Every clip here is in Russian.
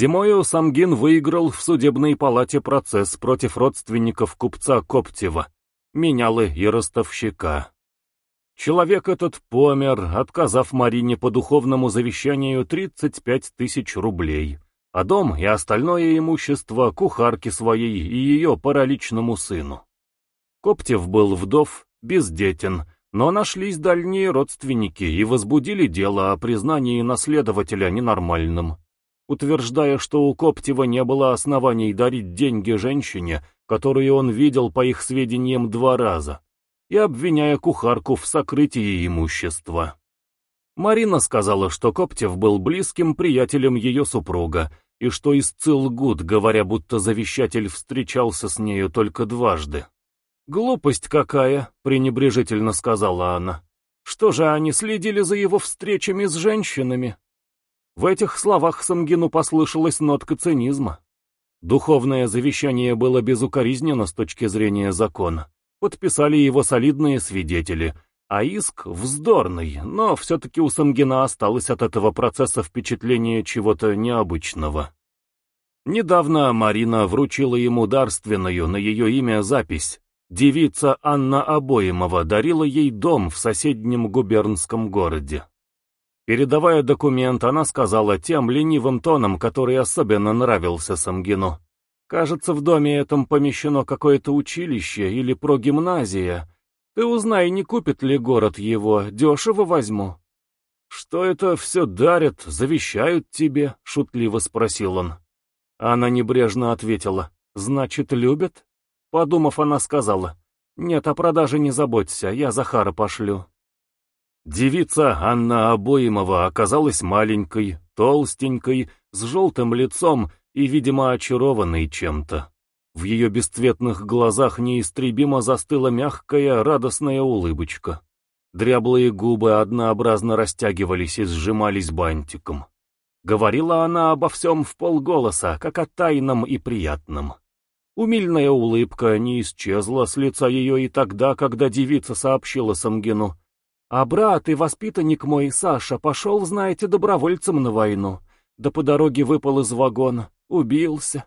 Зимою Самгин выиграл в судебной палате процесс против родственников купца Коптева, менялы и ростовщика. Человек этот помер, отказав Марине по духовному завещанию 35 тысяч рублей, а дом и остальное имущество кухарке своей и ее параличному сыну. Коптев был вдов, бездетен, но нашлись дальние родственники и возбудили дело о признании наследователя ненормальным утверждая, что у Коптева не было оснований дарить деньги женщине, которую он видел, по их сведениям, два раза, и обвиняя кухарку в сокрытии имущества. Марина сказала, что Коптев был близким приятелем ее супруга, и что истцил Гуд, говоря, будто завещатель встречался с нею только дважды. «Глупость какая!» — пренебрежительно сказала она. «Что же они следили за его встречами с женщинами?» В этих словах Самгину послышалась нотка цинизма. Духовное завещание было безукоризненно с точки зрения закона. Подписали его солидные свидетели, а иск вздорный, но все-таки у Самгина осталось от этого процесса впечатление чего-то необычного. Недавно Марина вручила ему дарственную на ее имя запись. Девица Анна Обоимова дарила ей дом в соседнем губернском городе. Передавая документ, она сказала тем ленивым тоном, который особенно нравился Самгину. «Кажется, в доме этом помещено какое-то училище или прогимназия. Ты узнай, не купит ли город его, дешево возьму». «Что это все дарят, завещают тебе?» — шутливо спросил он. Она небрежно ответила. «Значит, любят?» Подумав, она сказала. «Нет, о продаже не заботься, я Захара пошлю». Девица Анна Обоимова оказалась маленькой, толстенькой, с желтым лицом и, видимо, очарованной чем-то. В ее бесцветных глазах неистребимо застыла мягкая, радостная улыбочка. Дряблые губы однообразно растягивались и сжимались бантиком. Говорила она обо всем в полголоса, как о тайном и приятном. Умильная улыбка не исчезла с лица ее и тогда, когда девица сообщила Самгину — а брат и воспитанник мой, Саша, пошел, знаете, добровольцем на войну. Да по дороге выпал из вагона, убился.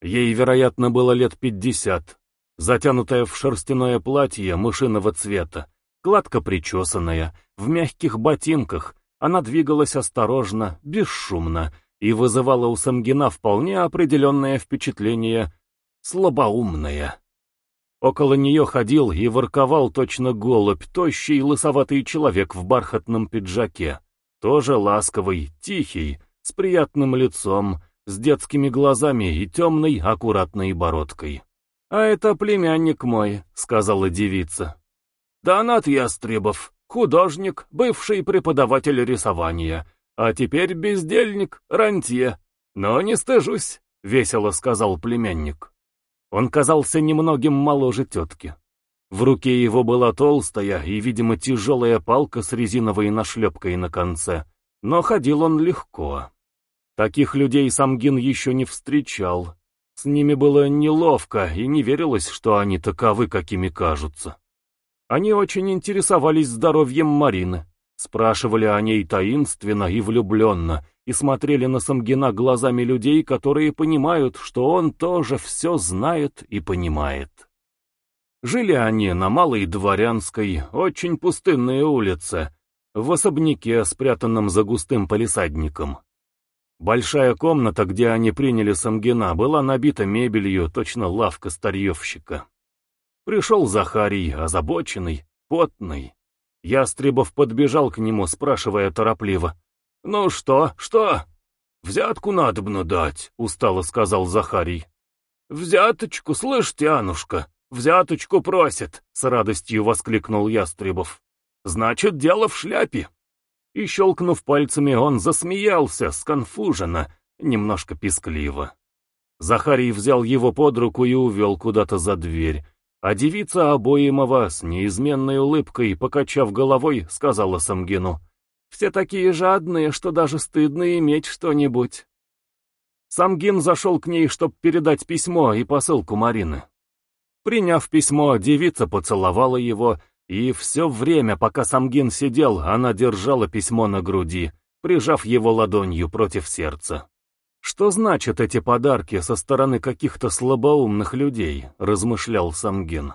Ей, вероятно, было лет пятьдесят. Затянутая в шерстяное платье мышиного цвета, гладко причесанная, в мягких ботинках, она двигалась осторожно, бесшумно и вызывала у Самгина вполне определенное впечатление «слабоумная». Около нее ходил и ворковал точно голубь, тощий лысоватый человек в бархатном пиджаке. Тоже ласковый, тихий, с приятным лицом, с детскими глазами и темной, аккуратной бородкой. «А это племянник мой», — сказала девица. «Донат Ястребов, художник, бывший преподаватель рисования, а теперь бездельник, рантье. Но не стыжусь», — весело сказал племянник. Он казался немногим моложе тетки. В руке его была толстая и, видимо, тяжелая палка с резиновой нашлепкой на конце, но ходил он легко. Таких людей Самгин еще не встречал. С ними было неловко, и не верилось, что они таковы, какими кажутся. Они очень интересовались здоровьем Марины, спрашивали о ней таинственно и влюбленно, и смотрели на Самгина глазами людей, которые понимают, что он тоже все знает и понимает. Жили они на Малой Дворянской, очень пустынной улице, в особняке, спрятанном за густым палисадником. Большая комната, где они приняли Самгина, была набита мебелью, точно лавка старьевщика. Пришел Захарий, озабоченный, потный. Ястребов подбежал к нему, спрашивая торопливо. «Ну что, что?» «Взятку надобно дать», — устало сказал Захарий. «Взяточку, слышь, Тянушка, взяточку просит», — с радостью воскликнул Ястребов. «Значит, дело в шляпе». И, щелкнув пальцами, он засмеялся, сконфуженно, немножко пискливо. Захарий взял его под руку и увел куда-то за дверь, а девица обоимова с неизменной улыбкой, покачав головой, сказала Самгину — все такие жадные, что даже стыдно иметь что-нибудь. Самгин зашел к ней, чтобы передать письмо и посылку Марины. Приняв письмо, девица поцеловала его, и все время, пока Самгин сидел, она держала письмо на груди, прижав его ладонью против сердца. Что значат эти подарки со стороны каких-то слабоумных людей, размышлял Самгин.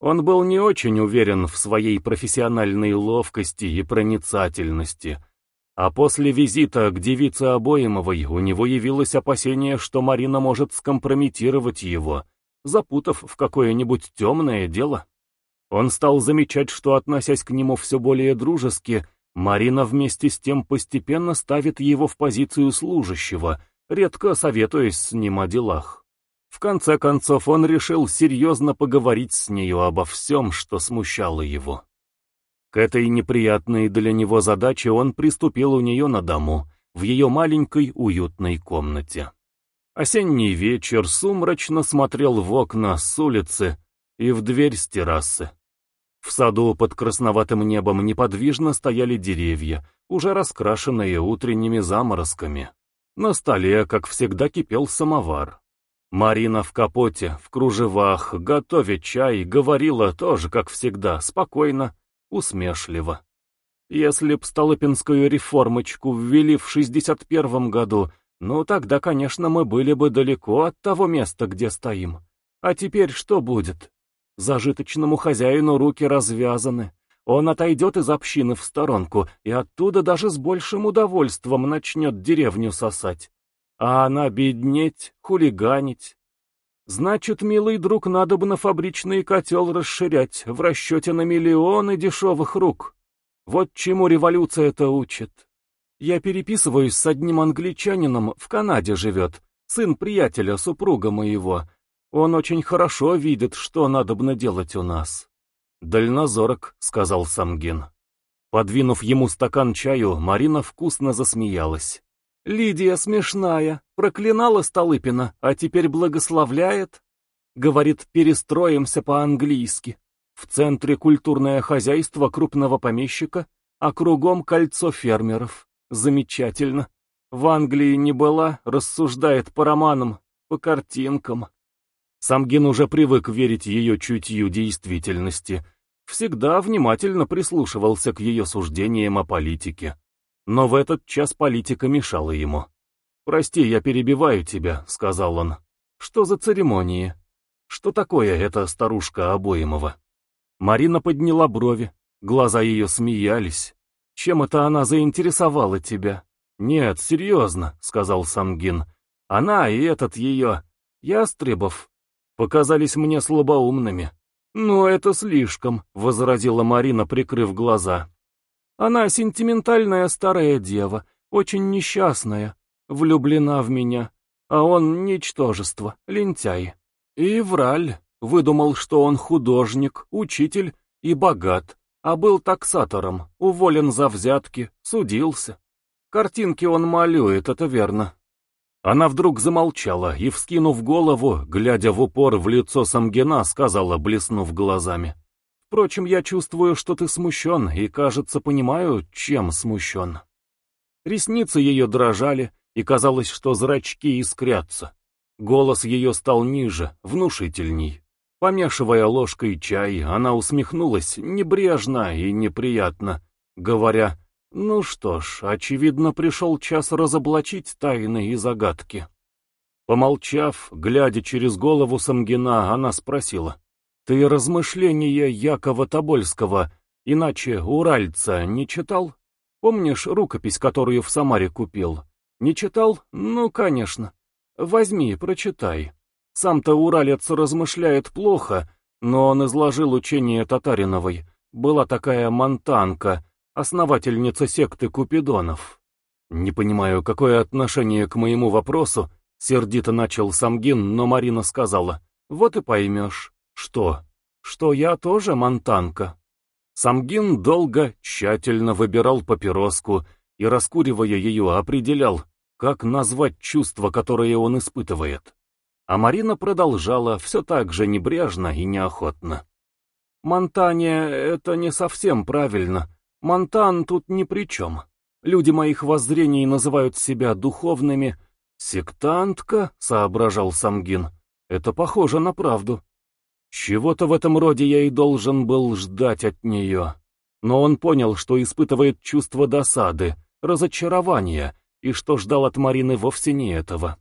Он был не очень уверен в своей профессиональной ловкости и проницательности, а после визита к девице Обоимовой у него явилось опасение, что Марина может скомпрометировать его, запутав в какое-нибудь темное дело. Он стал замечать, что, относясь к нему все более дружески, Марина вместе с тем постепенно ставит его в позицию служащего, редко советуясь с ним о делах. В конце концов он решил серьезно поговорить с нею обо всем, что смущало его. К этой неприятной для него задаче он приступил у нее на дому, в ее маленькой уютной комнате. Осенний вечер сумрачно смотрел в окна с улицы и в дверь с террасы. В саду под красноватым небом неподвижно стояли деревья, уже раскрашенные утренними заморозками. На столе, как всегда, кипел самовар. Марина в капоте, в кружевах, готовя чай, говорила тоже, как всегда, спокойно, усмешливо. Если б Столыпинскую реформочку ввели в 61 году, ну тогда, конечно, мы были бы далеко от того места, где стоим. А теперь что будет? Зажиточному хозяину руки развязаны. Он отойдет из общины в сторонку и оттуда даже с большим удовольствием начнет деревню сосать. А она беднеть, хулиганить. Значит, милый друг, надо бы на фабричный котел расширять в расчете на миллионы дешевых рук. Вот чему революция это учит. Я переписываюсь с одним англичанином, в Канаде живет, сын приятеля, супруга моего, он очень хорошо видит, что надобно делать у нас. Дальнозорок, сказал Самгин. Подвинув ему стакан чаю, Марина вкусно засмеялась. Лидия смешная, проклинала Столыпина, а теперь благословляет. Говорит, перестроимся по-английски. В центре культурное хозяйство крупного помещика, а кругом кольцо фермеров. Замечательно. В Англии не была, рассуждает по романам, по картинкам. Самгин уже привык верить ее чутью действительности, всегда внимательно прислушивался к ее суждениям о политике. Но в этот час политика мешала ему. «Прости, я перебиваю тебя», — сказал он. «Что за церемонии? Что такое эта старушка Обоимова?» Марина подняла брови, глаза ее смеялись. «Чем это она заинтересовала тебя?» «Нет, серьезно», — сказал Самгин. «Она и этот ее... Ястребов, показались мне слабоумными. «Ну, это слишком», — возразила Марина, прикрыв глаза. «Она сентиментальная старая дева, очень несчастная, влюблена в меня, а он — ничтожество, лентяй. И враль, выдумал, что он художник, учитель и богат, а был таксатором, уволен за взятки, судился. Картинки он малюет, это верно, она вдруг замолчала и, вскинув голову, глядя в упор в лицо Самгина, сказала, блеснув глазами. «Впрочем, я чувствую, что ты смущен, и, кажется, понимаю, чем смущен». Ресницы ее дрожали, и казалось, что зрачки искрятся. Голос ее стал ниже, внушительней. Помешивая ложкой чай, она усмехнулась небрежно и неприятно, говоря ну что ж, очевидно, пришел час разоблачить тайны и загадки. Помолчав, глядя через голову Самгина, она спросила. «Ты размышления Якова Тобольского, иначе Уральца, не читал? Помнишь рукопись, которую в Самаре купил? Не читал? Ну, конечно. Возьми, прочитай. Сам-то Уралец размышляет плохо, но он изложил учение Татариновой. Была такая монтанка — основательница секты Купидонов. Не понимаю, какое отношение к моему вопросу, сердито начал Самгин, но Марина сказала, вот и поймешь. Что? Что я тоже монтанка. Самгин долго, тщательно выбирал папироску и, раскуривая ее, определял, как назвать чувство, которое он испытывает. А Марина продолжала все так же небрежно и неохотно. «Монтания — это не совсем правильно. Монтан тут ни при чем. Люди моих воззрений называют себя духовными. «Сектантка?» — соображал Самгин. «Это похоже на правду. Чего-то в этом роде я и должен был ждать от нее. Но он понял, что испытывает чувство досады, разочарования, и что ждал от Марины вовсе не этого.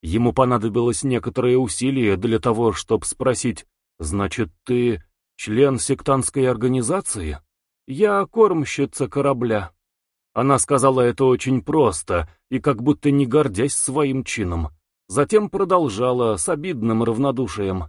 Ему понадобилось некоторое усилие для того, чтобы спросить, «Значит, ты член сектантской организации?» «Я кормщица корабля». Она сказала это очень просто и как будто не гордясь своим чином. Затем продолжала с обидным равнодушием.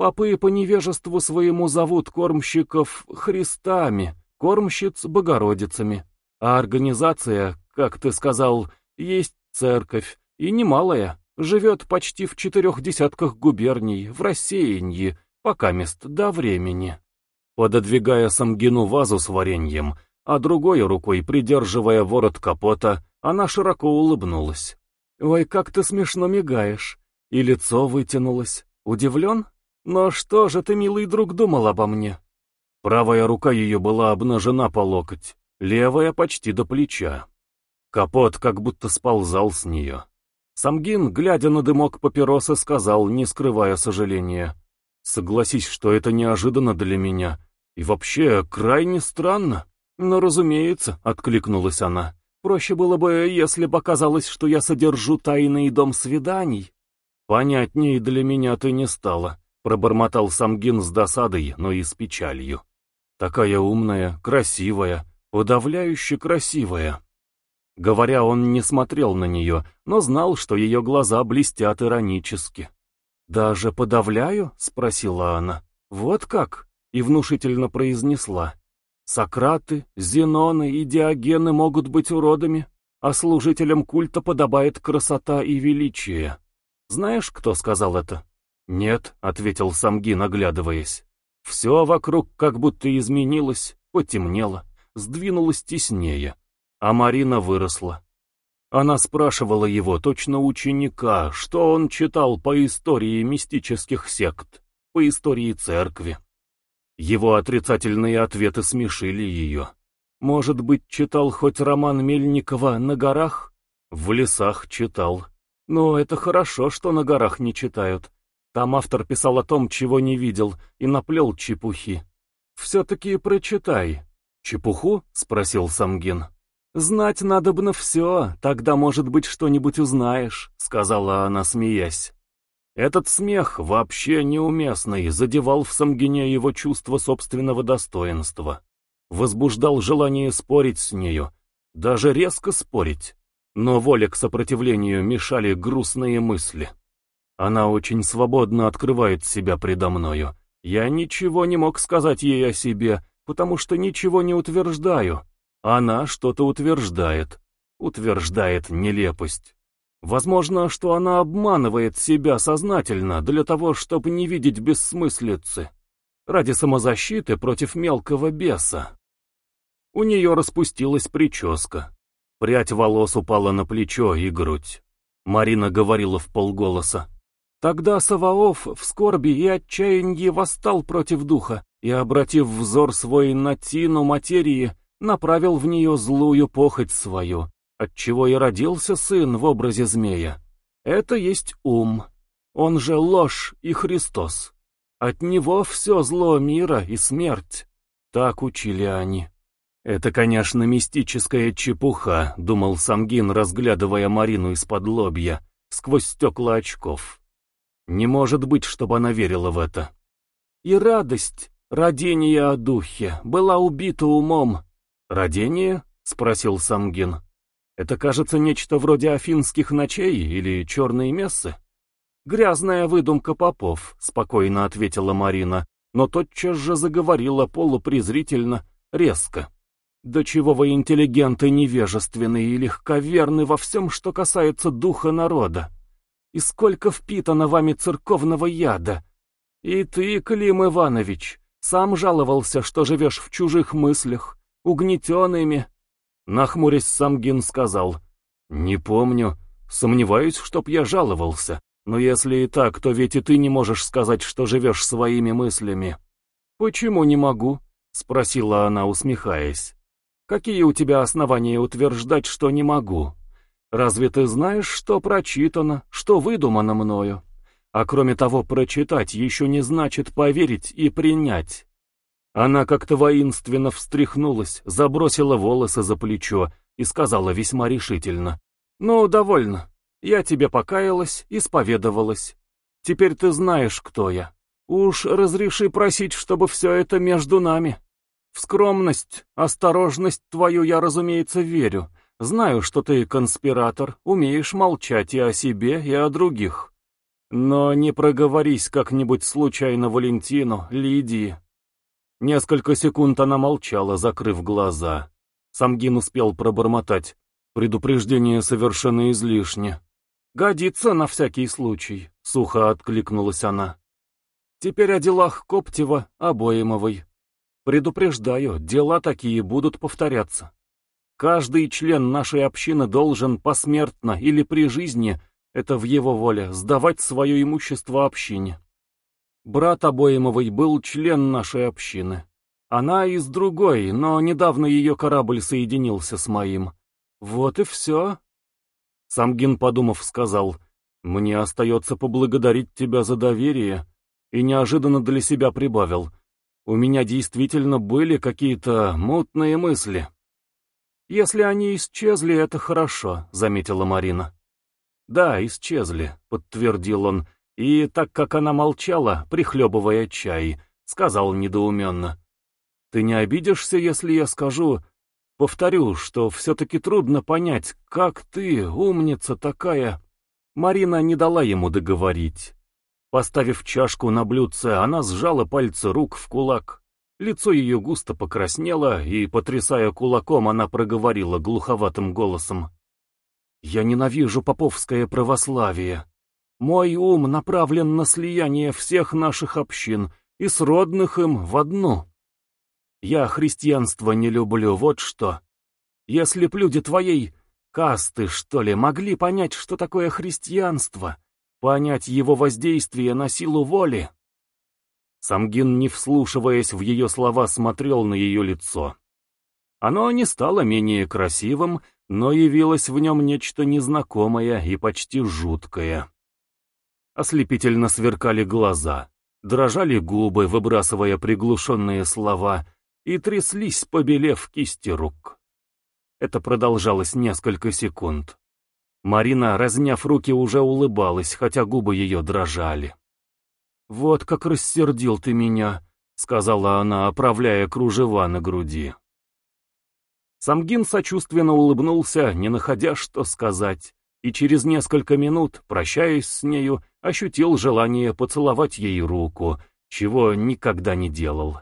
«Попы по невежеству своему зовут кормщиков Христами, кормщиц Богородицами, а организация, как ты сказал, есть церковь, и немалая, живет почти в четырех десятках губерний, в рассеянии, пока мест до времени». Пододвигая Самгину вазу с вареньем, а другой рукой, придерживая ворот капота, она широко улыбнулась. «Ой, как ты смешно мигаешь!» И лицо вытянулось. «Удивлен? Но что же ты, милый друг, думал обо мне?» Правая рука ее была обнажена по локоть, левая почти до плеча. Капот как будто сползал с нее. Самгин, глядя на дымок папиросы, сказал, не скрывая сожаления. «Согласись, что это неожиданно для меня. И вообще, крайне странно». «Но, разумеется», — откликнулась она. «Проще было бы, если бы оказалось, что я содержу тайный дом свиданий». «Понятней для меня ты не стала», — пробормотал Самгин с досадой, но и с печалью. «Такая умная, красивая, подавляюще красивая». Говоря, он не смотрел на нее, но знал, что ее глаза блестят иронически. «Даже подавляю?» — спросила она. «Вот как?» — и внушительно произнесла. Сократы, Зеноны и Диогены могут быть уродами, а служителям культа подобает красота и величие. Знаешь, кто сказал это? Нет, ответил Самгин, оглядываясь. Все вокруг как будто изменилось, потемнело, сдвинулось теснее, а Марина выросла. Она спрашивала его, точно ученика, что он читал по истории мистических сект, по истории церкви. Его отрицательные ответы смешили ее. Может быть, читал хоть роман Мельникова «На горах»? В лесах читал. Но это хорошо, что на горах не читают. Там автор писал о том, чего не видел, и наплел чепухи. «Все-таки прочитай». «Чепуху?» — спросил Самгин. «Знать надо бы на все, тогда, может быть, что-нибудь узнаешь», — сказала она, смеясь. Этот смех, вообще неуместный, задевал в Самгине его чувство собственного достоинства. Возбуждал желание спорить с нею, даже резко спорить. Но воле к сопротивлению мешали грустные мысли. Она очень свободно открывает себя предо мною. Я ничего не мог сказать ей о себе, потому что ничего не утверждаю. Она что-то утверждает. Утверждает нелепость. Возможно, что она обманывает себя сознательно для того, чтобы не видеть бессмыслицы, ради самозащиты против мелкого беса. У нее распустилась прическа. Прядь волос упала на плечо и грудь. Марина говорила в полголоса. Тогда Саваоф в скорби и отчаянии восстал против духа и, обратив взор свой на тину материи, направил в нее злую похоть свою, отчего и родился сын в образе змея. Это есть ум, он же ложь и Христос. От него все зло мира и смерть. Так учили они. Это, конечно, мистическая чепуха, думал Самгин, разглядывая Марину из-под лобья, сквозь стекла очков. Не может быть, чтобы она верила в это. И радость, родение о духе, была убита умом. «Родение?» — спросил Самгин. Это, кажется, нечто вроде афинских ночей или черной мессы. «Грязная выдумка попов», — спокойно ответила Марина, но тотчас же заговорила полупрезрительно, резко. «Да чего вы интеллигенты невежественны и легковерны во всем, что касается духа народа? И сколько впитано вами церковного яда? И ты, Клим Иванович, сам жаловался, что живешь в чужих мыслях, угнетенными, Нахмурясь, Самгин сказал, «Не помню. Сомневаюсь, чтоб я жаловался. Но если и так, то ведь и ты не можешь сказать, что живешь своими мыслями». «Почему не могу?» — спросила она, усмехаясь. «Какие у тебя основания утверждать, что не могу? Разве ты знаешь, что прочитано, что выдумано мною? А кроме того, прочитать еще не значит поверить и принять. Она как-то воинственно встряхнулась, забросила волосы за плечо и сказала весьма решительно. Ну, довольно. Я тебе покаялась, исповедовалась. Теперь ты знаешь, кто я. Уж разреши просить, чтобы все это между нами. В скромность, осторожность твою я, разумеется, верю. Знаю, что ты конспиратор, умеешь молчать и о себе, и о других. Но не проговорись как-нибудь случайно Валентину, Лидии. Несколько секунд она молчала, закрыв глаза. Самгин успел пробормотать. Предупреждение совершенно излишне. «Годится на всякий случай», — сухо откликнулась она. «Теперь о делах Коптева, Обоимовой. Предупреждаю, дела такие будут повторяться. Каждый член нашей общины должен посмертно или при жизни, это в его воле, сдавать свое имущество общине. Брат Обоимовой был член нашей общины. Она из другой, но недавно ее корабль соединился с моим. Вот и все. Самгин, подумав, сказал, «Мне остается поблагодарить тебя за доверие», и неожиданно для себя прибавил, «У меня действительно были какие-то мутные мысли». «Если они исчезли, это хорошо», — заметила Марина. «Да, исчезли», — подтвердил он, и, так как она молчала, прихлебывая чай, сказал недоуменно. «Ты не обидишься, если я скажу, повторю, что все-таки трудно понять, как ты, умница такая...» Марина не дала ему договорить. Поставив чашку на блюдце, она сжала пальцы рук в кулак. Лицо ее густо покраснело, и, потрясая кулаком, она проговорила глуховатым голосом. «Я ненавижу поповское православие. Мой ум направлен на слияние всех наших общин и сродных им в одну. Я христианство не люблю, вот что. Если б люди твоей касты, что ли, могли понять, что такое христианство, понять его воздействие на силу воли, Самгин, не вслушиваясь в ее слова, смотрел на ее лицо. Оно не стало менее красивым, но явилось в нем нечто незнакомое и почти жуткое. Ослепительно сверкали глаза, дрожали губы, выбрасывая приглушенные слова, и тряслись, побелев кисти рук. Это продолжалось несколько секунд. Марина, разняв руки, уже улыбалась, хотя губы ее дрожали. «Вот как рассердил ты меня», — сказала она, оправляя кружева на груди. Самгин сочувственно улыбнулся, не находя, что сказать, и через несколько минут, прощаясь с нею, ощутил желание поцеловать ей руку, чего никогда не делал.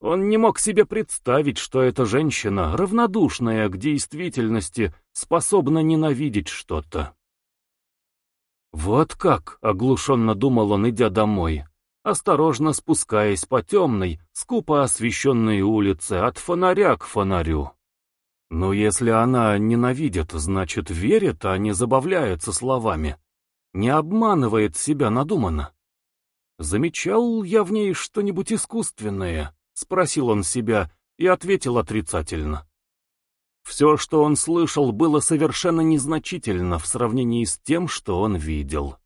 Он не мог себе представить, что эта женщина, равнодушная к действительности, способна ненавидеть что-то. «Вот как!» — оглушенно думал он, идя домой, осторожно спускаясь по темной, скупо освещенной улице от фонаря к фонарю. Но если она ненавидит, значит верит, а не забавляется словами, не обманывает себя надуманно. «Замечал я в ней что-нибудь искусственное?» — спросил он себя и ответил отрицательно. Все, что он слышал, было совершенно незначительно в сравнении с тем, что он видел.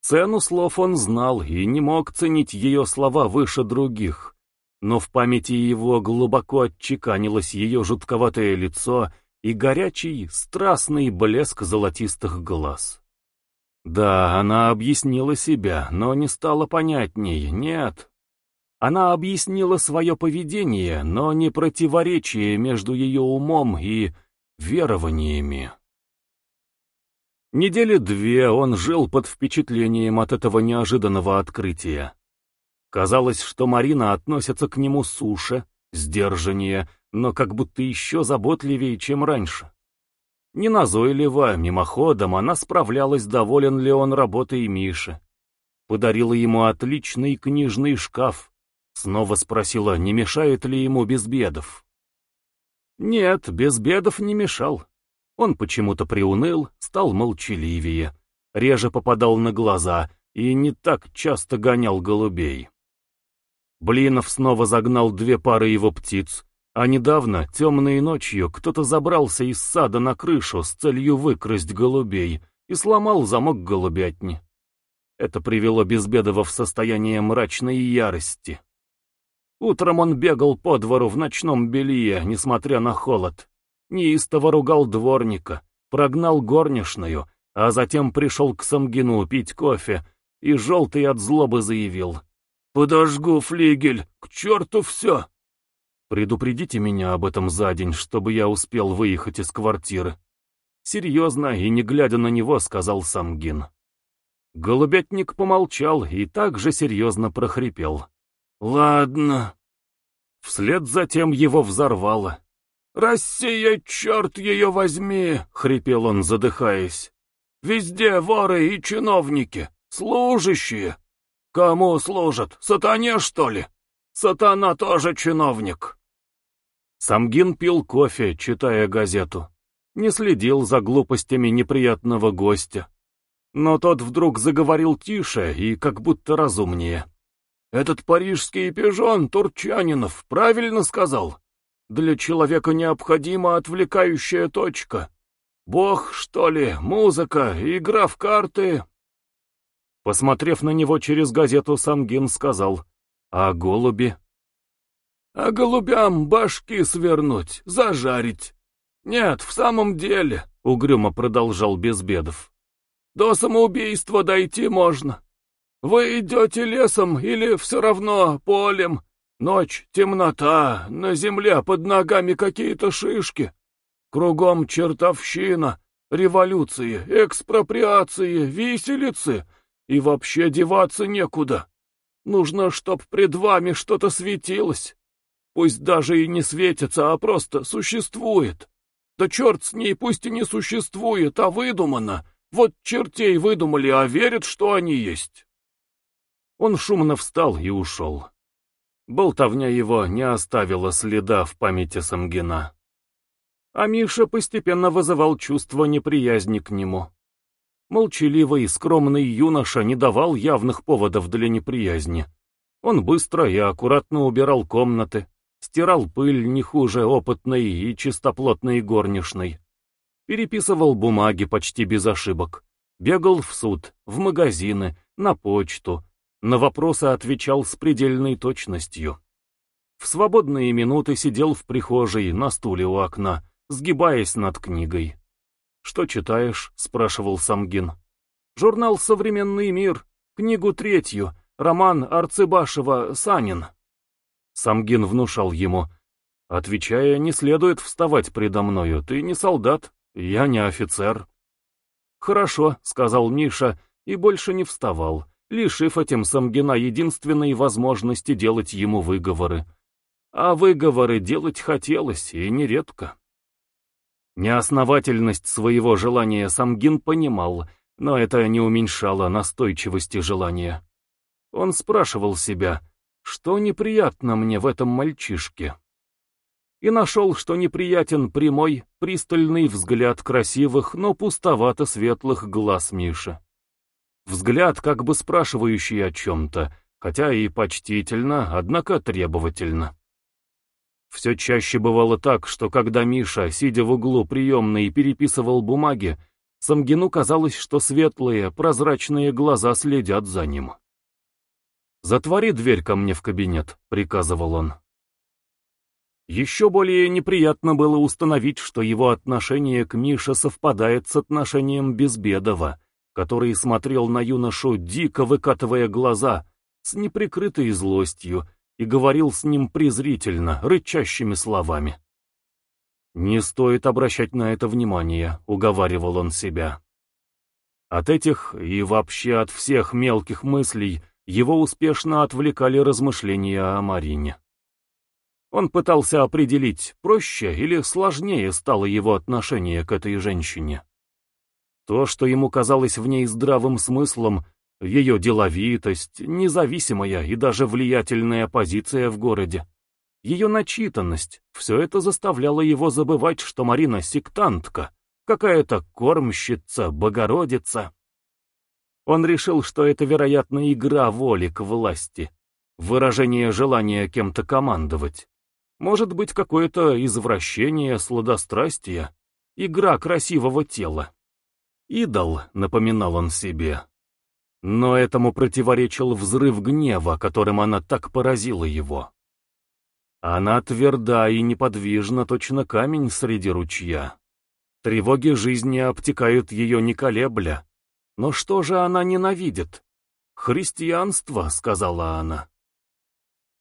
Цену слов он знал и не мог ценить ее слова выше других, но в памяти его глубоко отчеканилось ее жутковатое лицо и горячий, страстный блеск золотистых глаз. Да, она объяснила себя, но не стала понятней, нет, она объяснила свое поведение, но не противоречие между ее умом и верованиями. Недели две он жил под впечатлением от этого неожиданного открытия. Казалось, что Марина относится к нему суше, сдержаннее, но как будто еще заботливее, чем раньше. Неназойливо, мимоходом, она справлялась, доволен ли он работой Миши. Подарила ему отличный книжный шкаф, Снова спросила, не мешает ли ему Безбедов. Нет, Безбедов не мешал. Он почему-то приуныл, стал молчаливее, реже попадал на глаза и не так часто гонял голубей. Блинов снова загнал две пары его птиц, а недавно, темной ночью, кто-то забрался из сада на крышу с целью выкрасть голубей и сломал замок голубятни. Это привело Безбедова в состояние мрачной ярости. Утром он бегал по двору в ночном белье, несмотря на холод. Неистово ругал дворника, прогнал горничную, а затем пришел к Самгину пить кофе, и желтый от злобы заявил. «Подожгу флигель, к черту все!» «Предупредите меня об этом за день, чтобы я успел выехать из квартиры». Серьезно и не глядя на него, сказал Самгин. Голубятник помолчал и также серьезно прохрипел. «Ладно». Вслед затем его взорвало. «Россия, черт ее возьми!» — хрипел он, задыхаясь. «Везде воры и чиновники, служащие. Кому служат? Сатане, что ли? Сатана тоже чиновник». Самгин пил кофе, читая газету. Не следил за глупостями неприятного гостя. Но тот вдруг заговорил тише и как будто разумнее. «Этот парижский пижон Турчанинов правильно сказал?» Для человека необходима отвлекающая точка. Бог, что ли, музыка, игра в карты. Посмотрев на него через газету, Самгин сказал, «А голуби?» «А голубям башки свернуть, зажарить». «Нет, в самом деле», — угрюмо продолжал Безбедов. «До самоубийства дойти можно. Вы идете лесом или все равно полем, Ночь, темнота, на земле под ногами какие-то шишки. Кругом чертовщина, революции, экспроприации, виселицы, и вообще деваться некуда. Нужно, чтоб пред вами что-то светилось. Пусть даже и не светится, а просто существует. Да черт с ней, пусть и не существует, а выдумано. Вот чертей выдумали, а верят, что они есть. Он шумно встал и ушел. Болтовня его не оставила следа в памяти Самгина. А Миша постепенно вызывал чувство неприязни к нему. Молчаливый и скромный юноша не давал явных поводов для неприязни. Он быстро и аккуратно убирал комнаты, стирал пыль не хуже опытной и чистоплотной горничной. Переписывал бумаги почти без ошибок. Бегал в суд, в магазины, на почту, на вопросы отвечал с предельной точностью. В свободные минуты сидел в прихожей на стуле у окна, сгибаясь над книгой. «Что читаешь?» — спрашивал Самгин. «Журнал «Современный мир», книгу третью, роман Арцебашева «Санин». Самгин внушал ему. Отвечая, не следует вставать предо мною, ты не солдат, я не офицер. «Хорошо», — сказал Миша, и больше не вставал лишив этим Самгина единственной возможности делать ему выговоры. А выговоры делать хотелось, и нередко. Неосновательность своего желания Самгин понимал, но это не уменьшало настойчивости желания. Он спрашивал себя, что неприятно мне в этом мальчишке. И нашел, что неприятен прямой, пристальный взгляд красивых, но пустовато-светлых глаз Миши. Взгляд как бы спрашивающий о чем-то, хотя и почтительно, однако требовательно. Все чаще бывало так, что когда Миша, сидя в углу приемной, переписывал бумаги, Самгину казалось, что светлые, прозрачные глаза следят за ним. «Затвори дверь ко мне в кабинет», — приказывал он. Еще более неприятно было установить, что его отношение к Мише совпадает с отношением Безбедова, который смотрел на юношу, дико выкатывая глаза, с неприкрытой злостью, и говорил с ним презрительно, рычащими словами. «Не стоит обращать на это внимание», — уговаривал он себя. От этих и вообще от всех мелких мыслей его успешно отвлекали размышления о Марине. Он пытался определить, проще или сложнее стало его отношение к этой женщине. То, что ему казалось в ней здравым смыслом, ее деловитость, независимая и даже влиятельная позиция в городе, ее начитанность, все это заставляло его забывать, что Марина сектантка, какая-то кормщица, богородица. Он решил, что это, вероятно, игра воли к власти, выражение желания кем-то командовать. Может быть, какое-то извращение сладострастия, игра красивого тела. Идол, напоминал он себе. Но этому противоречил взрыв гнева, которым она так поразила его. Она тверда и неподвижна, точно камень среди ручья. Тревоги жизни обтекают ее не колебля. Но что же она ненавидит? «Христианство», — сказала она.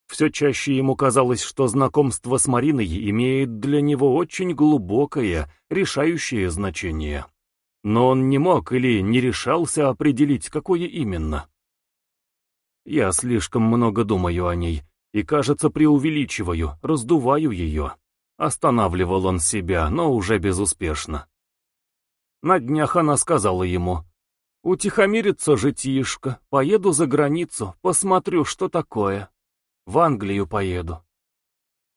Все чаще ему казалось, что знакомство с Мариной имеет для него очень глубокое, решающее значение. Но он не мог или не решался определить, какое именно. Я слишком много думаю о ней и, кажется, преувеличиваю, раздуваю ее. Останавливал он себя, но уже безуспешно. На днях она сказала ему, «Утихомирится житишко, поеду за границу, посмотрю, что такое». В Англию поеду.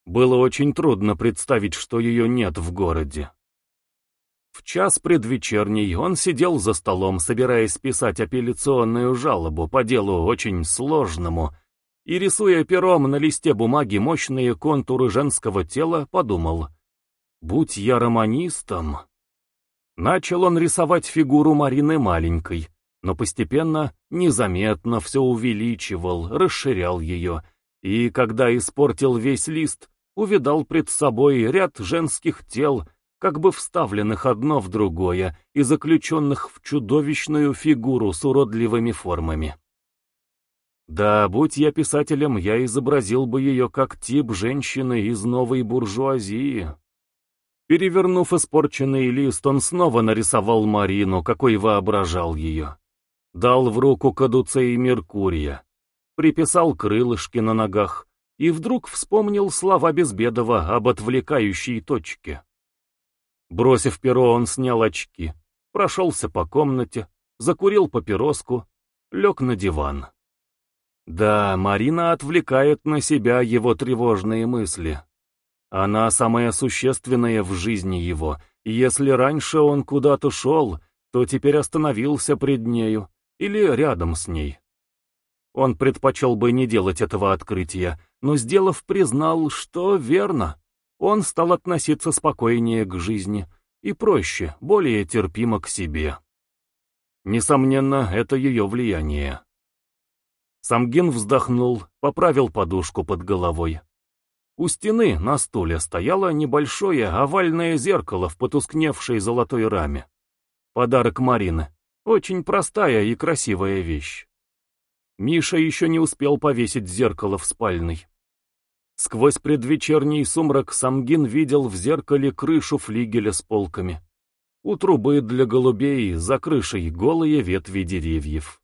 Было очень трудно представить, что ее нет в городе. В час предвечерний он сидел за столом, собираясь писать апелляционную жалобу по делу очень сложному, и, рисуя пером на листе бумаги мощные контуры женского тела, подумал, «Будь я романистом...» Начал он рисовать фигуру Марины маленькой, но постепенно, незаметно все увеличивал, расширял ее, и, когда испортил весь лист, увидал пред собой ряд женских тел, как бы вставленных одно в другое и заключенных в чудовищную фигуру с уродливыми формами. Да, будь я писателем, я изобразил бы ее как тип женщины из новой буржуазии. Перевернув испорченный лист, он снова нарисовал Марину, какой воображал ее. Дал в руку кадуцей Меркурия приписал крылышки на ногах и вдруг вспомнил слова Безбедова об отвлекающей точке. Бросив перо, он снял очки, прошелся по комнате, закурил папироску, лег на диван. Да, Марина отвлекает на себя его тревожные мысли. Она самая существенная в жизни его, и если раньше он куда-то шел, то теперь остановился пред нею или рядом с ней. Он предпочел бы не делать этого открытия, но, сделав, признал, что верно. Он стал относиться спокойнее к жизни и проще, более терпимо к себе. Несомненно, это ее влияние. Самгин вздохнул, поправил подушку под головой. У стены на стуле стояло небольшое овальное зеркало в потускневшей золотой раме. Подарок Марины. Очень простая и красивая вещь. Миша еще не успел повесить зеркало в спальной. Сквозь предвечерний сумрак Самгин видел в зеркале крышу флигеля с полками. У трубы для голубей за крышей голые ветви деревьев.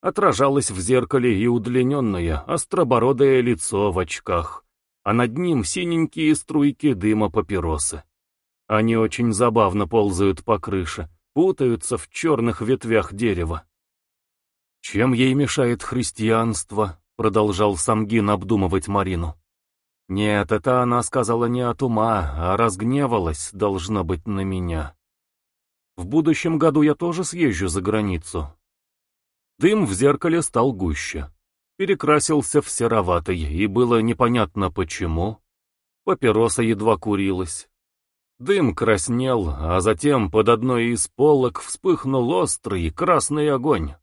Отражалось в зеркале и удлиненное, остробородое лицо в очках, а над ним синенькие струйки дыма папиросы. Они очень забавно ползают по крыше, путаются в черных ветвях дерева. «Чем ей мешает христианство?» — продолжал Самгин обдумывать Марину. «Нет, это она сказала не от ума, а разгневалась, должно быть, на меня. В будущем году я тоже съезжу за границу». Дым в зеркале стал гуще. Перекрасился в сероватый, и было непонятно почему. Папироса едва курилась. Дым краснел, а затем под одной из полок вспыхнул острый красный огонь.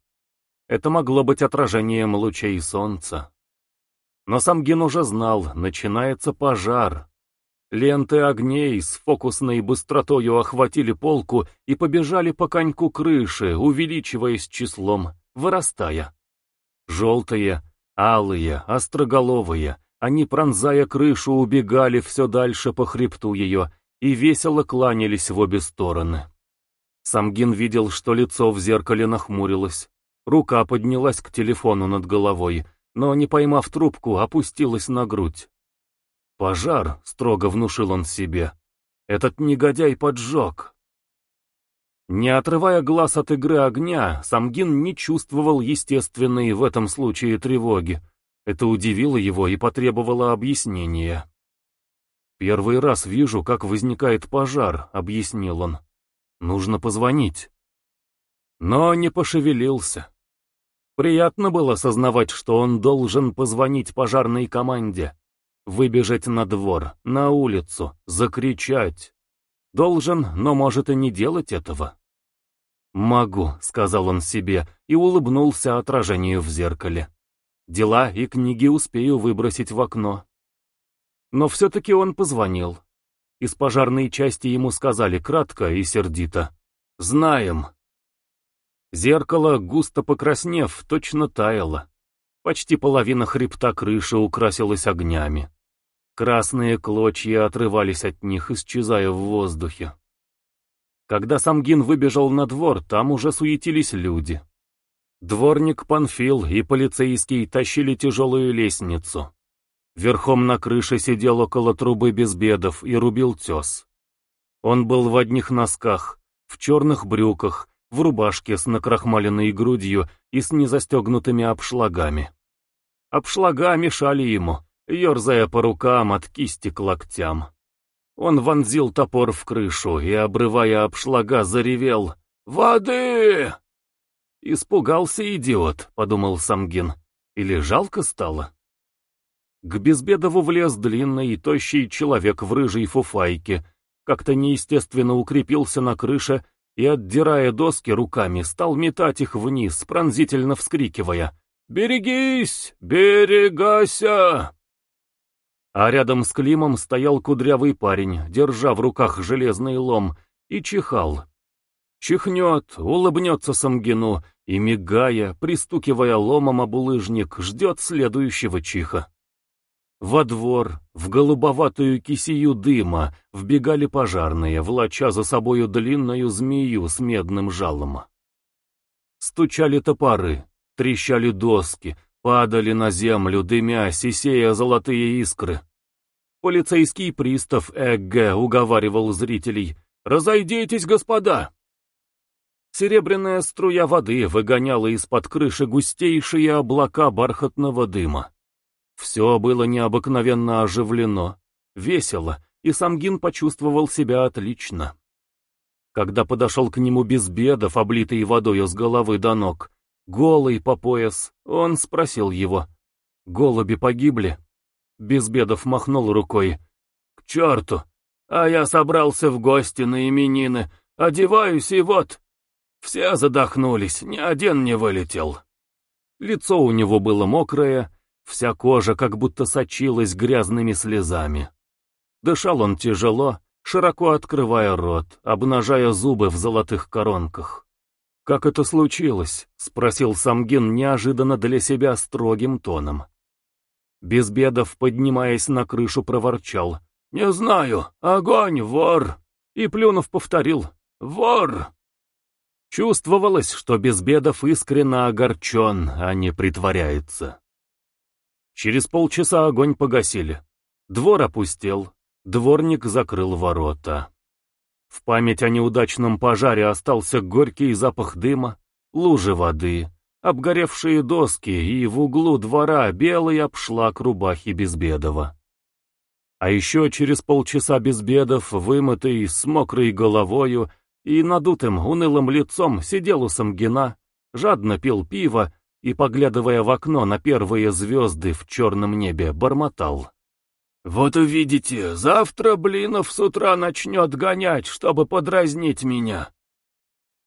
Это могло быть отражением лучей солнца. Но Самгин уже знал, начинается пожар. Ленты огней с фокусной быстротою охватили полку и побежали по коньку крыши, увеличиваясь числом, вырастая. Желтые, алые, остроголовые, они, пронзая крышу, убегали все дальше по хребту ее и весело кланялись в обе стороны. Самгин видел, что лицо в зеркале нахмурилось. Рука поднялась к телефону над головой, но, не поймав трубку, опустилась на грудь. «Пожар», — строго внушил он себе, — «этот негодяй поджег». Не отрывая глаз от игры огня, Самгин не чувствовал естественной в этом случае тревоги. Это удивило его и потребовало объяснения. «Первый раз вижу, как возникает пожар», — объяснил он. «Нужно позвонить». Но не пошевелился. Приятно было сознавать, что он должен позвонить пожарной команде, выбежать на двор, на улицу, закричать. Должен, но может и не делать этого. «Могу», — сказал он себе и улыбнулся отражению в зеркале. «Дела и книги успею выбросить в окно». Но все-таки он позвонил. Из пожарной части ему сказали кратко и сердито. «Знаем». Зеркало, густо покраснев, точно таяло. Почти половина хребта крыши украсилась огнями. Красные клочья отрывались от них, исчезая в воздухе. Когда Самгин выбежал на двор, там уже суетились люди. Дворник Панфил и полицейский тащили тяжелую лестницу. Верхом на крыше сидел около трубы Безбедов и рубил тес. Он был в одних носках, в черных брюках, в рубашке с накрахмаленной грудью и с незастегнутыми обшлагами. Обшлага мешали ему, ерзая по рукам от кисти к локтям. Он вонзил топор в крышу и, обрывая обшлага, заревел «Воды!» «Испугался идиот», — подумал Самгин. «Или жалко стало?» К Безбедову влез длинный и тощий человек в рыжей фуфайке, как-то неестественно укрепился на крыше и, отдирая доски руками, стал метать их вниз, пронзительно вскрикивая «Берегись! Берегася!» А рядом с Климом стоял кудрявый парень, держа в руках железный лом, и чихал. Чихнет, улыбнется Самгину и, мигая, пристукивая ломом об улыжник, ждет следующего чиха. Во двор, в голубоватую кисию дыма, вбегали пожарные, влача за собою длинную змею с медным жалом. Стучали топоры, трещали доски, падали на землю, дымя, сисея золотые искры. Полицейский пристав Эгге уговаривал зрителей «Разойдитесь, господа!» Серебряная струя воды выгоняла из-под крыши густейшие облака бархатного дыма. Все было необыкновенно оживлено, весело, и Самгин почувствовал себя отлично. Когда подошел к нему Безбедов, облитый водою с головы до ног, голый по пояс, он спросил его, «Голуби погибли?» Безбедов махнул рукой, «К черту! А я собрался в гости на именины, одеваюсь и вот...» Все задохнулись, ни один не вылетел. Лицо у него было мокрое, Вся кожа как будто сочилась грязными слезами. Дышал он тяжело, широко открывая рот, обнажая зубы в золотых коронках. «Как это случилось?» — спросил Самгин неожиданно для себя строгим тоном. Безбедов, поднимаясь на крышу, проворчал. «Не знаю. Огонь, вор!» И, плюнув, повторил. «Вор!» Чувствовалось, что Безбедов искренне огорчен, а не притворяется. Через полчаса огонь погасили. Двор опустел. Дворник закрыл ворота. В память о неудачном пожаре остался горький запах дыма, лужи воды, обгоревшие доски и в углу двора белый обшлаг рубахи Безбедова. А еще через полчаса Безбедов, вымытый, с мокрой головою и надутым унылым лицом, сидел у Самгина, жадно пил пиво и, поглядывая в окно на первые звезды в черном небе, бормотал. «Вот увидите, завтра Блинов с утра начнет гонять, чтобы подразнить меня».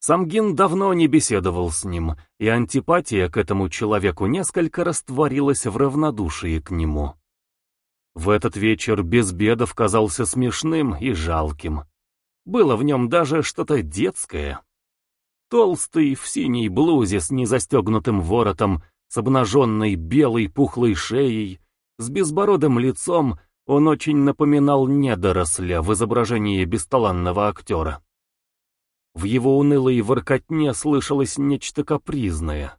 Самгин давно не беседовал с ним, и антипатия к этому человеку несколько растворилась в равнодушии к нему. В этот вечер Безбедов казался смешным и жалким. Было в нем даже что-то детское. Толстый, в синей блузе с незастегнутым воротом, с обнаженной белой пухлой шеей, с безбородым лицом, он очень напоминал недоросля в изображении бесталанного актера. В его унылой воркотне слышалось нечто капризное.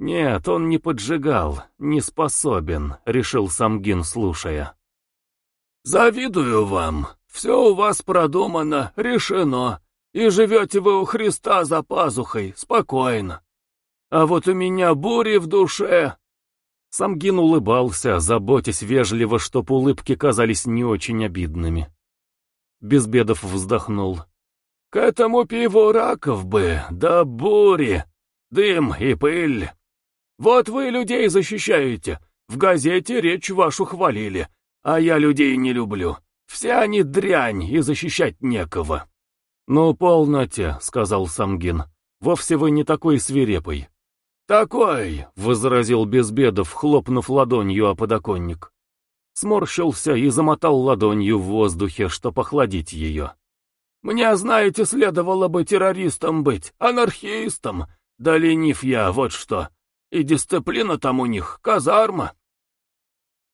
«Нет, он не поджигал, не способен», — решил Самгин, слушая. «Завидую вам. Все у вас продумано, решено и живете вы у Христа за пазухой, спокойно. А вот у меня бури в душе. Самгин улыбался, заботясь вежливо, чтоб улыбки казались не очень обидными. Безбедов вздохнул. К этому пиву раков бы, да бури, дым и пыль. Вот вы людей защищаете, в газете речь вашу хвалили, а я людей не люблю. Все они дрянь, и защищать некого. «Ну, полноте», — сказал Самгин. «Вовсе вы не такой свирепый». «Такой», — возразил Безбедов, хлопнув ладонью о подоконник. Сморщился и замотал ладонью в воздухе, чтоб охладить ее. «Мне, знаете, следовало бы террористом быть, анархистом. Да ленив я, вот что. И дисциплина там у них, казарма».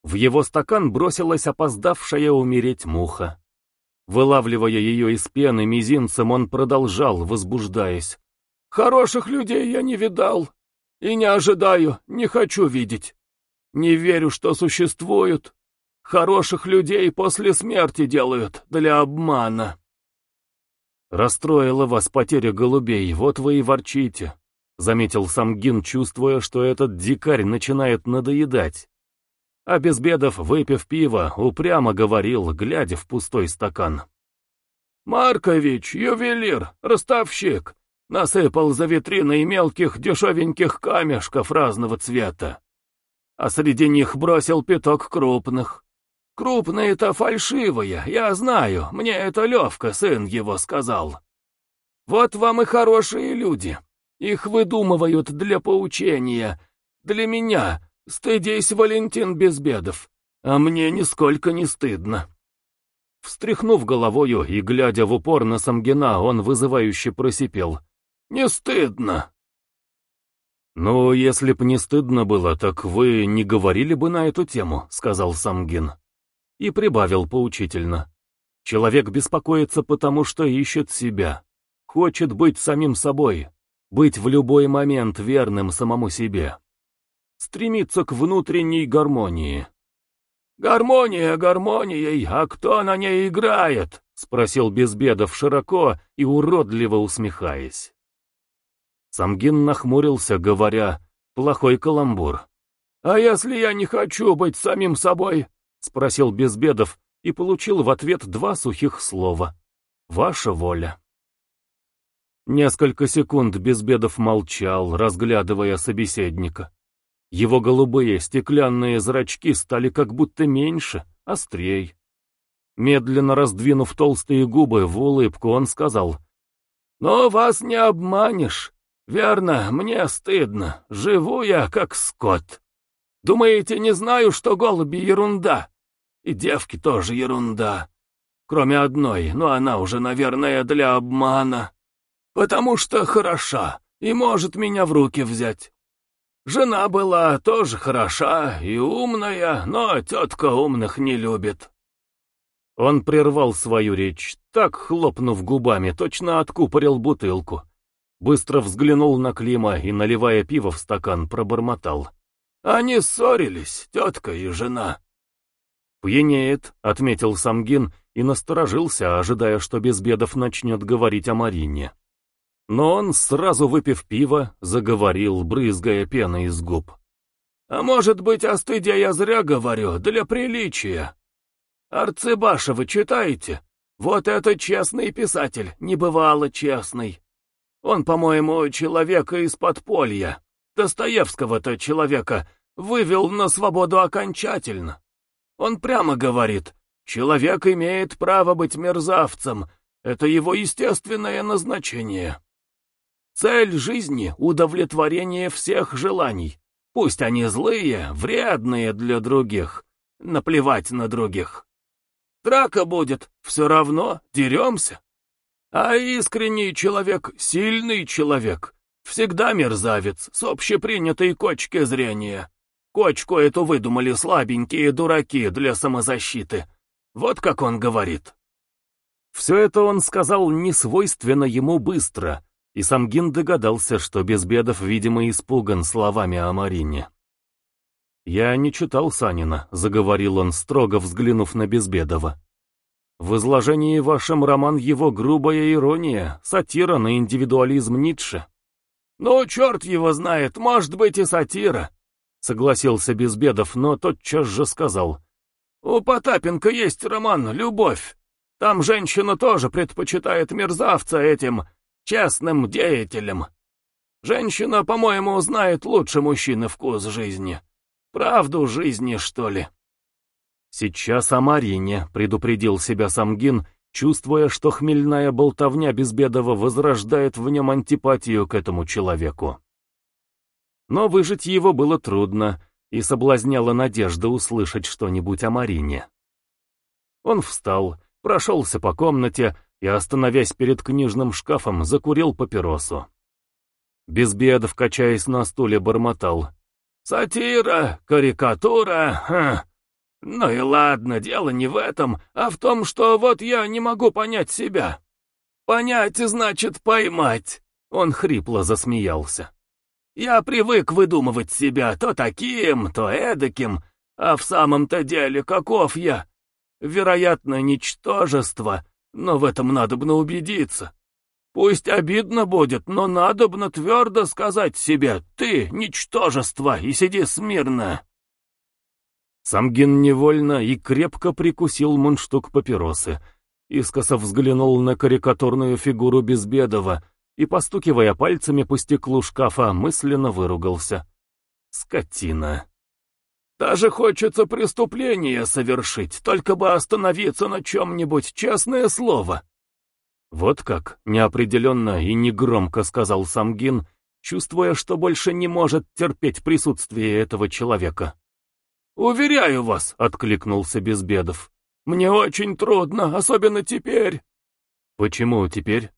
В его стакан бросилась опоздавшая умереть муха. Вылавливая ее из пены мизинцем, он продолжал, возбуждаясь. «Хороших людей я не видал. И не ожидаю, не хочу видеть. Не верю, что существуют. Хороших людей после смерти делают для обмана». «Расстроила вас потеря голубей, вот вы и ворчите», — заметил Самгин, чувствуя, что этот дикарь начинает надоедать. А Безбедов, выпив пиво, упрямо говорил, глядя в пустой стакан. «Маркович, ювелир, ростовщик, насыпал за витриной мелких дешевеньких камешков разного цвета. А среди них бросил пяток крупных. Крупные-то фальшивые, я знаю, мне это Левка, сын его, сказал. Вот вам и хорошие люди. Их выдумывают для поучения, для меня, Стыдись, Валентин Безбедов, а мне нисколько не стыдно. Встряхнув головою и глядя в упор на Самгина, он вызывающе просипел. «Не стыдно!» «Ну, если б не стыдно было, так вы не говорили бы на эту тему», — сказал Самгин. И прибавил поучительно. «Человек беспокоится, потому что ищет себя. Хочет быть самим собой, быть в любой момент верным самому себе стремится к внутренней гармонии. «Гармония гармонией, а кто на ней играет?» — спросил Безбедов широко и уродливо усмехаясь. Самгин нахмурился, говоря, «Плохой каламбур». «А если я не хочу быть самим собой?» — спросил Безбедов и получил в ответ два сухих слова. «Ваша воля». Несколько секунд Безбедов молчал, разглядывая собеседника. Его голубые стеклянные зрачки стали как будто меньше, острей. Медленно раздвинув толстые губы в улыбку, он сказал, «Но вас не обманешь. Верно, мне стыдно. Живу я как скот. Думаете, не знаю, что голуби ерунда? И девки тоже ерунда. Кроме одной, но она уже, наверное, для обмана. Потому что хороша и может меня в руки взять. Жена была тоже хороша и умная, но тетка умных не любит. Он прервал свою речь, так хлопнув губами, точно откупорил бутылку. Быстро взглянул на Клима и, наливая пиво в стакан, пробормотал. Они ссорились, тетка и жена. «Пьянеет», — отметил Самгин и насторожился, ожидая, что Безбедов начнет говорить о Марине. Но он, сразу выпив пиво, заговорил, брызгая пеной из губ. «А может быть, о стыде я зря говорю, для приличия. Арцебаша вы читаете? Вот это честный писатель, небывало честный. Он, по-моему, человека из подполья. Достоевского-то человека вывел на свободу окончательно. Он прямо говорит, человек имеет право быть мерзавцем, это его естественное назначение. Цель жизни — удовлетворение всех желаний. Пусть они злые, вредные для других. Наплевать на других. Драка будет, все равно, деремся. А искренний человек, сильный человек, всегда мерзавец с общепринятой кочки зрения. Кочку эту выдумали слабенькие дураки для самозащиты. Вот как он говорит. Все это он сказал несвойственно ему быстро — и Самгин догадался, что Безбедов, видимо, испуган словами о Марине. «Я не читал Санина», — заговорил он, строго взглянув на Безбедова. «В изложении вашем роман его грубая ирония, сатира на индивидуализм Ницше». «Ну, черт его знает, может быть и сатира», — согласился Безбедов, но тотчас же сказал. «У Потапенко есть роман «Любовь». Там женщина тоже предпочитает мерзавца этим честным деятелем. Женщина, по-моему, знает лучше мужчины вкус жизни. Правду жизни, что ли? Сейчас о Марине, предупредил себя Самгин, чувствуя, что хмельная болтовня Безбедова возрождает в нем антипатию к этому человеку. Но выжить его было трудно, и соблазняла надежда услышать что-нибудь о Марине. Он встал, прошелся по комнате и, остановясь перед книжным шкафом, закурил папиросу. Безбедов, качаясь на стуле, бормотал. «Сатира, карикатура, ха. Ну и ладно, дело не в этом, а в том, что вот я не могу понять себя. Понять значит поймать». Он хрипло засмеялся. «Я привык выдумывать себя то таким, то эдаким, а в самом-то деле каков я? Вероятно, ничтожество, но в этом надобно убедиться. Пусть обидно будет, но надобно твердо сказать себе «ты, ничтожество, и сиди смирно». Самгин невольно и крепко прикусил мундштук папиросы, искоса взглянул на карикатурную фигуру Безбедова и, постукивая пальцами по стеклу шкафа, мысленно выругался. Скотина. Даже хочется преступление совершить, только бы остановиться на чем-нибудь, честное слово. Вот как, неопределенно и негромко сказал Самгин, чувствуя, что больше не может терпеть присутствие этого человека. «Уверяю вас», — откликнулся Безбедов, — «мне очень трудно, особенно теперь». «Почему теперь?»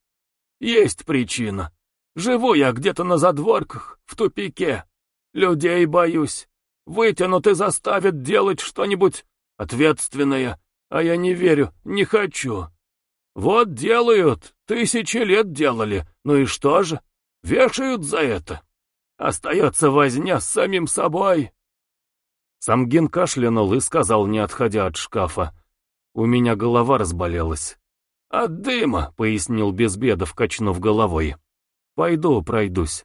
«Есть причина. Живу я где-то на задворках, в тупике. Людей боюсь. Вытянут и заставят делать что-нибудь ответственное, а я не верю, не хочу. Вот делают, тысячи лет делали, ну и что же? Вешают за это. Остается возня с самим собой. Самгин кашлянул и сказал, не отходя от шкафа. У меня голова разболелась. «От дыма», — пояснил Безбедов, качнув головой. «Пойду пройдусь».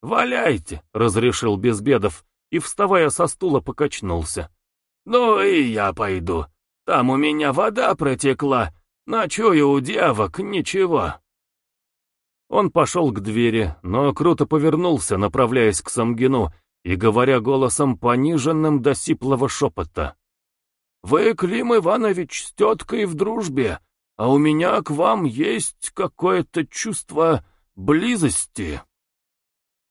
«Валяйте», — разрешил Безбедов, и, вставая со стула, покачнулся. «Ну и я пойду. Там у меня вода протекла. Ночую у девок, ничего». Он пошел к двери, но круто повернулся, направляясь к Самгину и говоря голосом пониженным до сиплого шепота. «Вы, Клим Иванович, с теткой в дружбе, а у меня к вам есть какое-то чувство близости».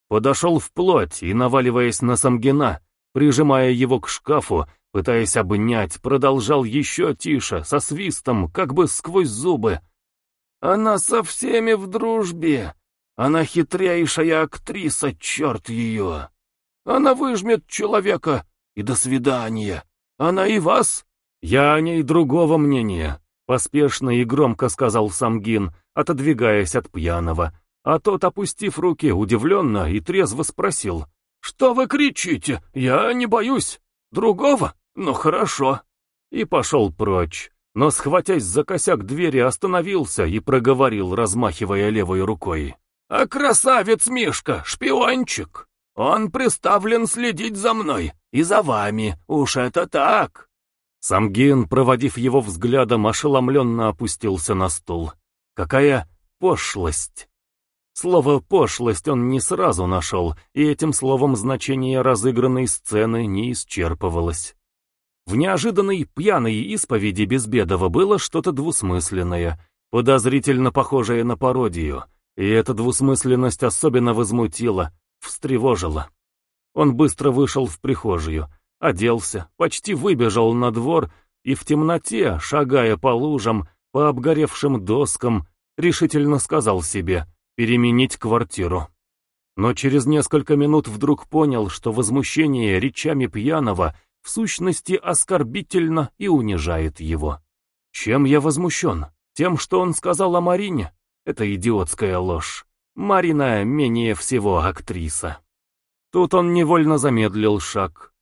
Подошел вплоть и, наваливаясь на Самгина, прижимая его к шкафу, пытаясь обнять, продолжал еще тише, со свистом, как бы сквозь зубы. «Она со всеми в дружбе. Она хитрейшая актриса, черт ее. Она выжмет человека, и до свидания. Она и вас?» «Я о ней другого мнения», — поспешно и громко сказал Самгин, отодвигаясь от пьяного, а тот, опустив руки, удивленно и трезво спросил. «Что вы кричите? Я не боюсь. Другого? Ну хорошо». И пошел прочь, но, схватясь за косяк двери, остановился и проговорил, размахивая левой рукой. «А красавец Мишка, шпиончик! Он приставлен следить за мной и за вами, уж это так!» Самгин, проводив его взглядом, ошеломленно опустился на стул. «Какая пошлость!» Слово «пошлость» он не сразу нашел, и этим словом значение разыгранной сцены не исчерпывалось. В неожиданной пьяной исповеди Безбедова было что-то двусмысленное, подозрительно похожее на пародию, и эта двусмысленность особенно возмутила, встревожила. Он быстро вышел в прихожую, оделся, почти выбежал на двор и в темноте, шагая по лужам, по обгоревшим доскам, решительно сказал себе — переменить квартиру. Но через несколько минут вдруг понял, что возмущение речами пьяного в сущности оскорбительно и унижает его. Чем я возмущен? Тем, что он сказал о Марине? Это идиотская ложь. Марина менее всего актриса. Тут он невольно замедлил шаг.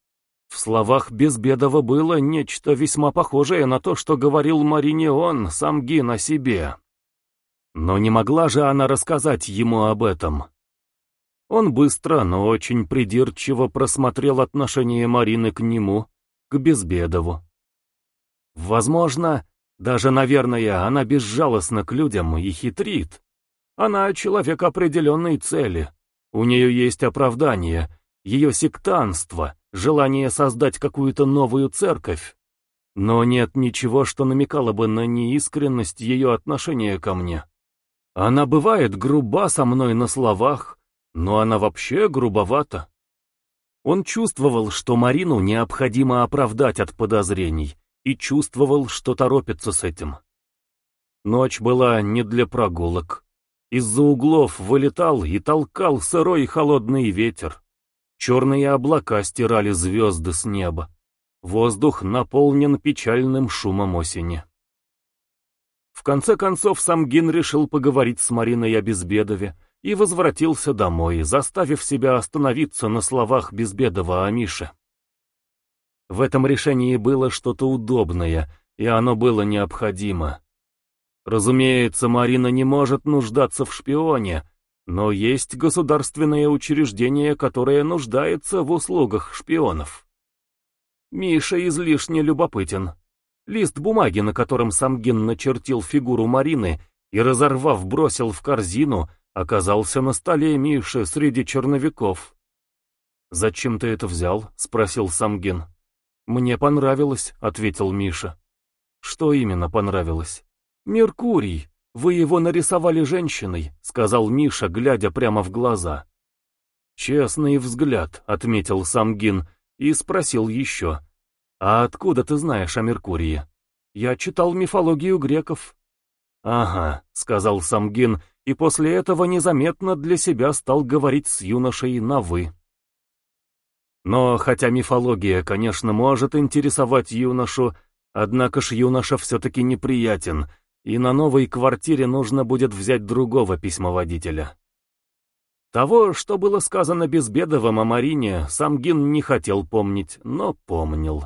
В словах Безбедова было нечто весьма похожее на то, что говорил Марине он, сам Гин, о себе. Но не могла же она рассказать ему об этом. Он быстро, но очень придирчиво просмотрел отношение Марины к нему, к Безбедову. Возможно, даже, наверное, она безжалостна к людям и хитрит. Она человек определенной цели. У нее есть оправдание, ее сектанство, желание создать какую-то новую церковь. Но нет ничего, что намекало бы на неискренность ее отношения ко мне. Она бывает груба со мной на словах, но она вообще грубовата. Он чувствовал, что Марину необходимо оправдать от подозрений, и чувствовал, что торопится с этим. Ночь была не для прогулок. Из-за углов вылетал и толкал сырой холодный ветер. Черные облака стирали звезды с неба. Воздух наполнен печальным шумом осени. В конце концов Самгин решил поговорить с Мариной о Безбедове и возвратился домой, заставив себя остановиться на словах Безбедова о Мише. В этом решении было что-то удобное, и оно было необходимо. Разумеется, Марина не может нуждаться в шпионе, но есть государственное учреждение, которое нуждается в услугах шпионов. Миша излишне любопытен. Лист бумаги, на котором Самгин начертил фигуру Марины и, разорвав, бросил в корзину, оказался на столе Миши среди черновиков. «Зачем ты это взял?» — спросил Самгин. «Мне понравилось», — ответил Миша. «Что именно понравилось?» «Меркурий. Вы его нарисовали женщиной», — сказал Миша, глядя прямо в глаза. «Честный взгляд», — отметил Самгин и спросил еще. «А откуда ты знаешь о Меркурии?» «Я читал мифологию греков». «Ага», — сказал Самгин, и после этого незаметно для себя стал говорить с юношей на «вы». Но хотя мифология, конечно, может интересовать юношу, однако ж юноша все-таки неприятен, и на новой квартире нужно будет взять другого письмоводителя. Того, что было сказано Безбедовым о Марине, сам Гин не хотел помнить, но помнил.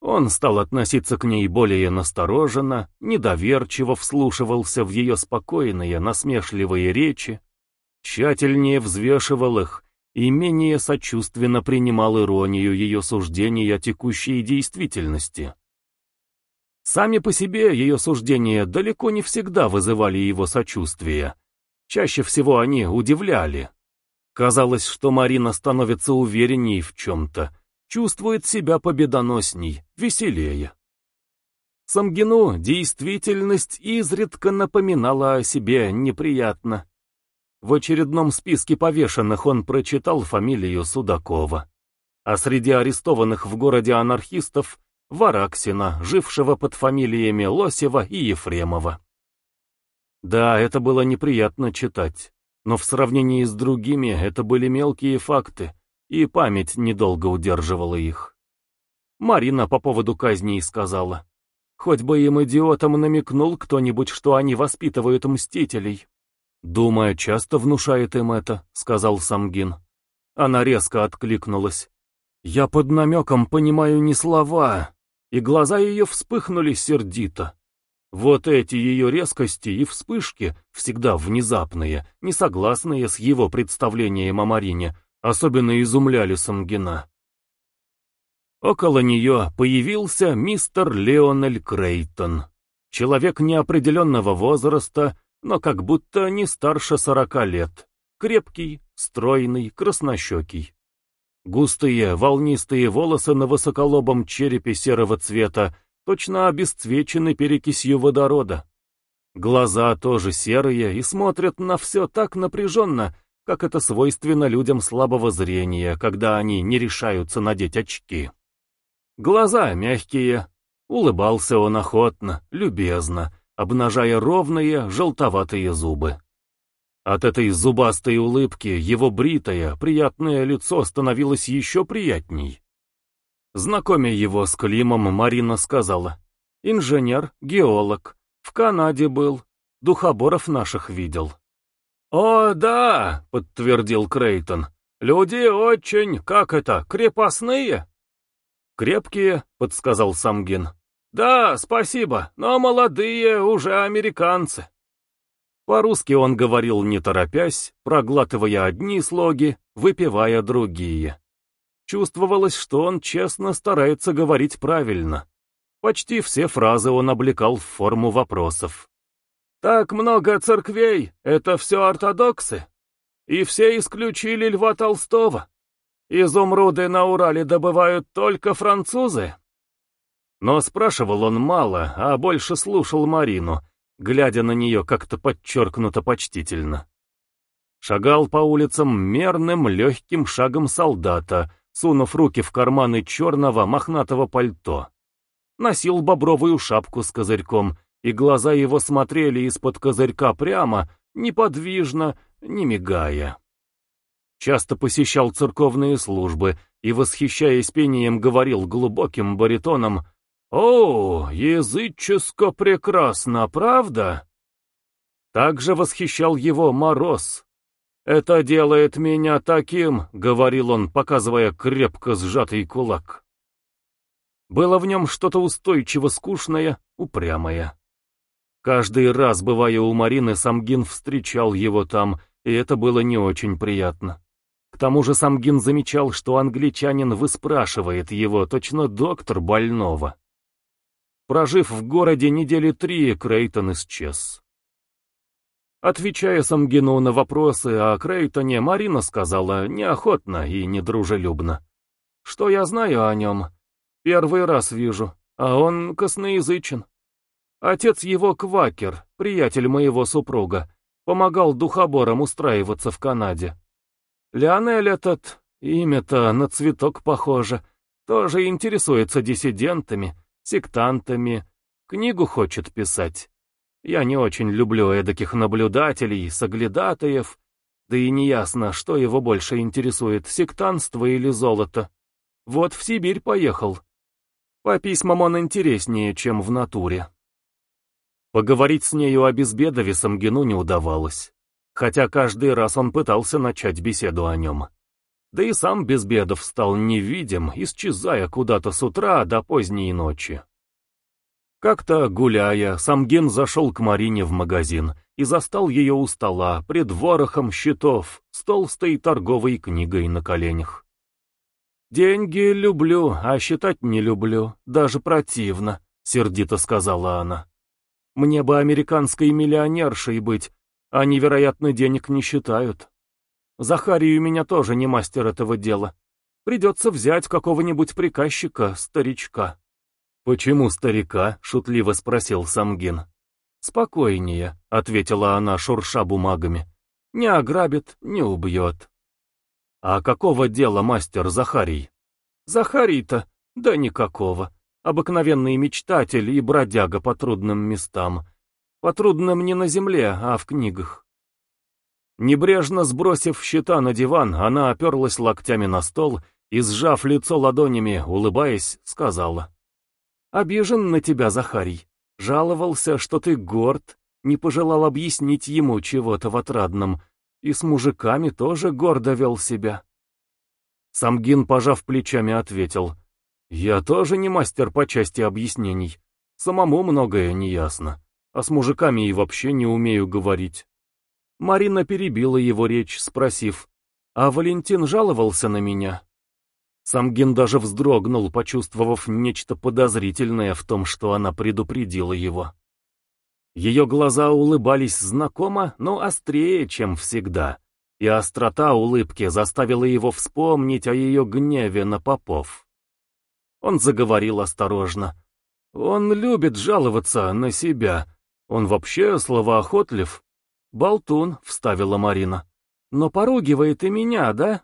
Он стал относиться к ней более настороженно, недоверчиво вслушивался в ее спокойные, насмешливые речи, тщательнее взвешивал их и менее сочувственно принимал иронию ее суждений о текущей действительности. Сами по себе ее суждения далеко не всегда вызывали его сочувствие. Чаще всего они удивляли. Казалось, что Марина становится уверенней в чем-то, чувствует себя победоносней, веселее. Самгину действительность изредка напоминала о себе неприятно. В очередном списке повешенных он прочитал фамилию Судакова. А среди арестованных в городе анархистов Вараксина, жившего под фамилиями Лосева и Ефремова. Да, это было неприятно читать, но в сравнении с другими это были мелкие факты, и память недолго удерживала их. Марина по поводу казней сказала, хоть бы им идиотам намекнул кто-нибудь, что они воспитывают мстителей. «Думаю, часто внушает им это», — сказал Самгин. Она резко откликнулась. «Я под намеком понимаю не слова, и глаза ее вспыхнули сердито. Вот эти ее резкости и вспышки, всегда внезапные, несогласные с его представлением о Марине, особенно изумляли Самгина. Около нее появился мистер Леонель Крейтон, человек неопределенного возраста, но как будто не старше сорока лет, крепкий, стройный, краснощекий. Густые, волнистые волосы на высоколобом черепе серого цвета точно обесцвечены перекисью водорода. Глаза тоже серые и смотрят на все так напряженно, как это свойственно людям слабого зрения, когда они не решаются надеть очки. Глаза мягкие, улыбался он охотно, любезно, обнажая ровные, желтоватые зубы. От этой зубастой улыбки его бритое, приятное лицо становилось еще приятней. Знакомя его с Климом, Марина сказала. «Инженер, геолог, в Канаде был, духоборов наших видел». «О, да!» — подтвердил Крейтон. «Люди очень, как это, крепостные?» «Крепкие», — подсказал Самгин. «Да, спасибо, но молодые уже американцы». По-русски он говорил не торопясь, проглатывая одни слоги, выпивая другие. Чувствовалось, что он честно старается говорить правильно. Почти все фразы он облекал в форму вопросов. «Так много церквей, это все ортодоксы? И все исключили Льва Толстого? Изумруды на Урале добывают только французы?» Но спрашивал он мало, а больше слушал Марину, глядя на нее как-то подчеркнуто почтительно. Шагал по улицам мерным легким шагом солдата, сунув руки в карманы черного мохнатого пальто. Носил бобровую шапку с козырьком, и глаза его смотрели из-под козырька прямо, неподвижно, не мигая. Часто посещал церковные службы и, восхищаясь пением, говорил глубоким баритоном «О, языческо прекрасно, правда?» Также восхищал его Мороз. «Это делает меня таким», — говорил он, показывая крепко сжатый кулак. Было в нем что-то устойчиво скучное, упрямое. Каждый раз, бывая у Марины, Самгин встречал его там, и это было не очень приятно. К тому же Самгин замечал, что англичанин выспрашивает его, точно доктор больного. Прожив в городе недели три, Крейтон исчез. Отвечая Самгину на вопросы о Крейтоне, Марина сказала неохотно и недружелюбно. «Что я знаю о нем? Первый раз вижу, а он косноязычен. Отец его квакер, приятель моего супруга, помогал духоборам устраиваться в Канаде. Леонель этот, имя-то на цветок похоже, тоже интересуется диссидентами, сектантами, книгу хочет писать. Я не очень люблю эдаких наблюдателей, соглядатаев, да и неясно, что его больше интересует, сектантство или золото. Вот в Сибирь поехал. По письмам он интереснее, чем в натуре. Поговорить с нею о Безбедове Самгину не удавалось, хотя каждый раз он пытался начать беседу о нем. Да и сам Безбедов стал невидим, исчезая куда-то с утра до поздней ночи. Как-то, гуляя, Самгин зашел к Марине в магазин и застал ее у стола, пред ворохом счетов, с толстой торговой книгой на коленях. «Деньги люблю, а считать не люблю, даже противно», — сердито сказала она. Мне бы американской миллионершей быть, они, вероятно, денег не считают. Захарий у меня тоже не мастер этого дела. Придется взять какого-нибудь приказчика, старичка. «Почему старика?» — шутливо спросил Самгин. «Спокойнее», — ответила она, шурша бумагами. «Не ограбит, не убьет». «А какого дела мастер Захарий?» «Захарий-то? Да никакого. Обыкновенный мечтатель и бродяга по трудным местам. По трудным не на земле, а в книгах. Небрежно сбросив счета на диван, она оперлась локтями на стол и, сжав лицо ладонями, улыбаясь, сказала. «Обижен на тебя, Захарий. Жаловался, что ты горд, не пожелал объяснить ему чего-то в отрадном, и с мужиками тоже гордо вел себя». Самгин, пожав плечами, ответил. Я тоже не мастер по части объяснений. Самому многое не ясно. А с мужиками и вообще не умею говорить. Марина перебила его речь, спросив, «А Валентин жаловался на меня?» Самгин даже вздрогнул, почувствовав нечто подозрительное в том, что она предупредила его. Ее глаза улыбались знакомо, но острее, чем всегда, и острота улыбки заставила его вспомнить о ее гневе на попов. Он заговорил осторожно. «Он любит жаловаться на себя. Он вообще словоохотлив». «Болтун», — вставила Марина. «Но поругивает и меня, да?»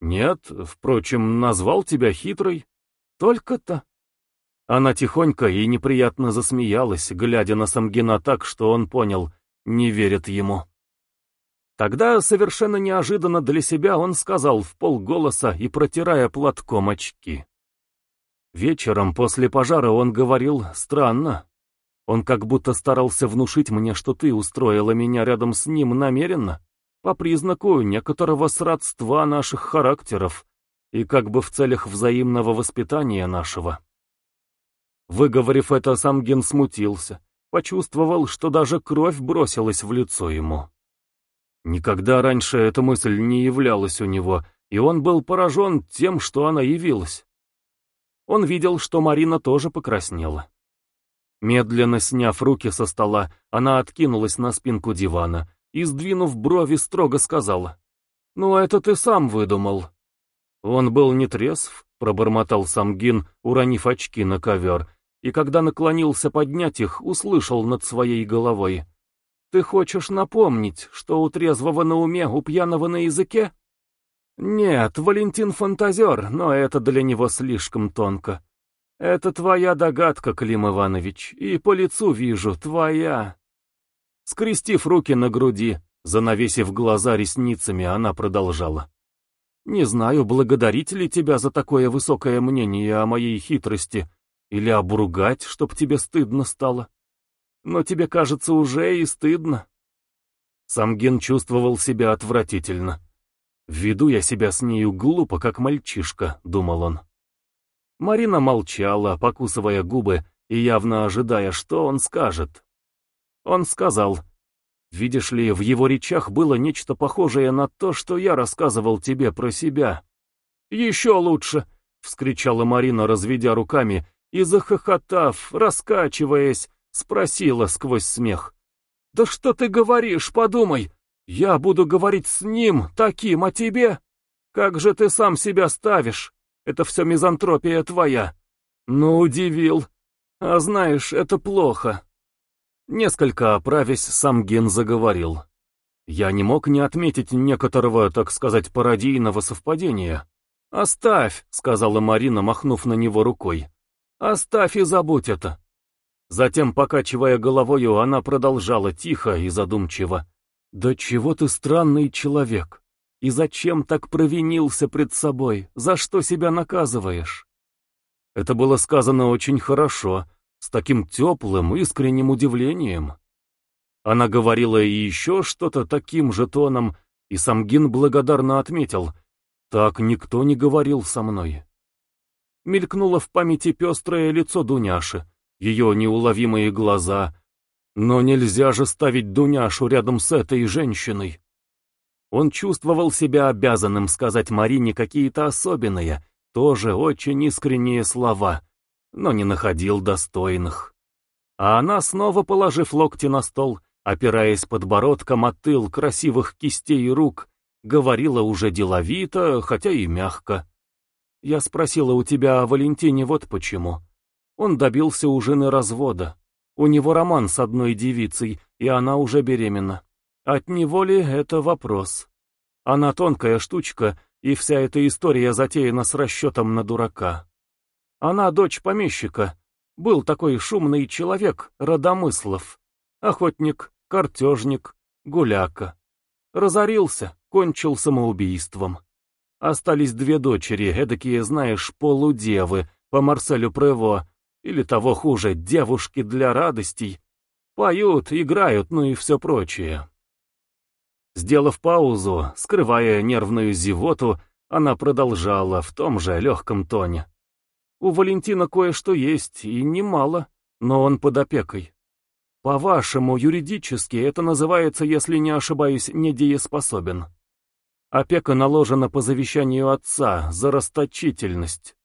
«Нет, впрочем, назвал тебя хитрой. Только-то». Она тихонько и неприятно засмеялась, глядя на Самгина так, что он понял, не верит ему. Тогда, совершенно неожиданно для себя, он сказал в полголоса и протирая платком очки. Вечером после пожара он говорил странно. Он как будто старался внушить мне, что ты устроила меня рядом с ним намеренно, по признаку некоторого сродства наших характеров и как бы в целях взаимного воспитания нашего. Выговорив это, Самгин смутился, почувствовал, что даже кровь бросилась в лицо ему. Никогда раньше эта мысль не являлась у него, и он был поражен тем, что она явилась. Он видел, что Марина тоже покраснела. Медленно сняв руки со стола, она откинулась на спинку дивана и, сдвинув брови, строго сказала. «Ну, это ты сам выдумал». Он был нетрезв, пробормотал Самгин, уронив очки на ковер, и когда наклонился поднять их, услышал над своей головой. «Ты хочешь напомнить, что у трезвого на уме, у пьяного на языке?» Нет, Валентин фантазер, но это для него слишком тонко. Это твоя догадка, Клим Иванович, и по лицу вижу, твоя. Скрестив руки на груди, занавесив глаза ресницами, она продолжала. Не знаю, благодарить ли тебя за такое высокое мнение о моей хитрости, или обругать, чтоб тебе стыдно стало. Но тебе, кажется, уже и стыдно. Самгин чувствовал себя отвратительно. «Веду я себя с нею глупо, как мальчишка», — думал он. Марина молчала, покусывая губы и явно ожидая, что он скажет. Он сказал, «Видишь ли, в его речах было нечто похожее на то, что я рассказывал тебе про себя». «Еще лучше!» — вскричала Марина, разведя руками, и, захохотав, раскачиваясь, спросила сквозь смех. «Да что ты говоришь, подумай! Я буду говорить с ним, таким, о тебе? Как же ты сам себя ставишь? Это все мизантропия твоя. Ну, удивил. А знаешь, это плохо. Несколько оправясь, сам Ген заговорил. Я не мог не отметить некоторого, так сказать, пародийного совпадения. «Оставь», — сказала Марина, махнув на него рукой. «Оставь и забудь это». Затем, покачивая головою, она продолжала тихо и задумчиво. «Да чего ты странный человек? И зачем так провинился пред собой? За что себя наказываешь?» Это было сказано очень хорошо, с таким теплым, искренним удивлением. Она говорила и еще что-то таким же тоном, и Самгин благодарно отметил, «Так никто не говорил со мной». Мелькнуло в памяти пестрое лицо Дуняши, ее неуловимые глаза, но нельзя же ставить Дуняшу рядом с этой женщиной. Он чувствовал себя обязанным сказать Марине какие-то особенные, тоже очень искренние слова, но не находил достойных. А она, снова положив локти на стол, опираясь подбородком от тыл красивых кистей рук, говорила уже деловито, хотя и мягко. «Я спросила у тебя о Валентине вот почему. Он добился у жены развода. У него роман с одной девицей, и она уже беременна. От него ли это вопрос? Она тонкая штучка, и вся эта история затеяна с расчетом на дурака. Она дочь помещика. Был такой шумный человек, Родомыслов. Охотник, картежник, гуляка. Разорился, кончил самоубийством. Остались две дочери, эдакие, знаешь, полудевы, по Марселю Прево, или того хуже, девушки для радостей. Поют, играют, ну и все прочее. Сделав паузу, скрывая нервную зевоту, она продолжала в том же легком тоне. «У Валентина кое-что есть, и немало, но он под опекой. По-вашему, юридически это называется, если не ошибаюсь, недееспособен. Опека наложена по завещанию отца за расточительность.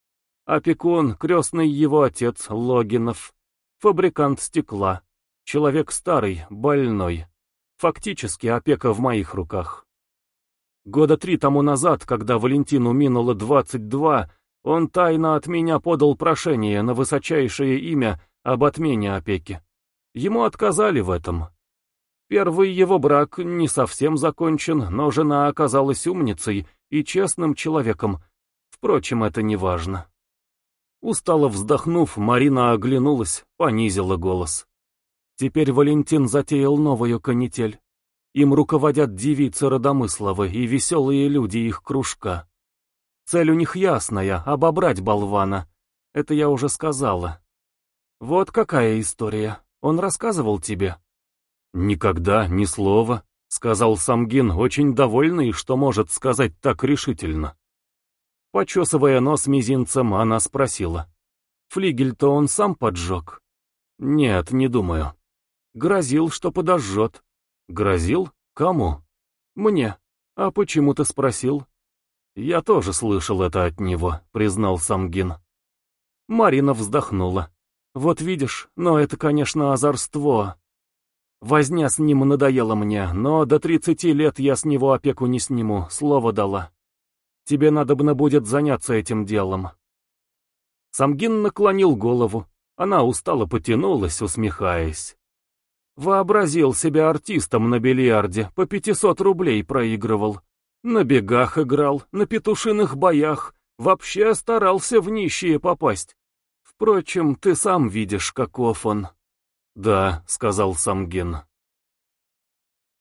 Опекун, крестный его отец, Логинов, фабрикант стекла, человек старый, больной. Фактически опека в моих руках. Года три тому назад, когда Валентину минуло 22, он тайно от меня подал прошение на высочайшее имя об отмене опеки. Ему отказали в этом. Первый его брак не совсем закончен, но жена оказалась умницей и честным человеком. Впрочем, это не важно. Устало вздохнув, Марина оглянулась, понизила голос. Теперь Валентин затеял новую канитель. Им руководят девицы Родомысловы и веселые люди их кружка. Цель у них ясная — обобрать болвана. Это я уже сказала. Вот какая история. Он рассказывал тебе? Никогда, ни слова, — сказал Самгин, очень довольный, что может сказать так решительно. Почесывая нос мизинцем, она спросила. Флигель-то он сам поджег? Нет, не думаю. Грозил, что подожжет. Грозил? Кому? Мне. А почему ты спросил? Я тоже слышал это от него, признал Самгин. Марина вздохнула. Вот видишь, но это, конечно, озорство. Возня с ним надоела мне, но до тридцати лет я с него опеку не сниму, слово дала. Тебе надобно будет заняться этим делом. Самгин наклонил голову. Она устало потянулась, усмехаясь. Вообразил себя артистом на бильярде, по 500 рублей проигрывал. На бегах играл, на петушиных боях, вообще старался в нищие попасть. Впрочем, ты сам видишь, каков он. «Да», — сказал Самгин.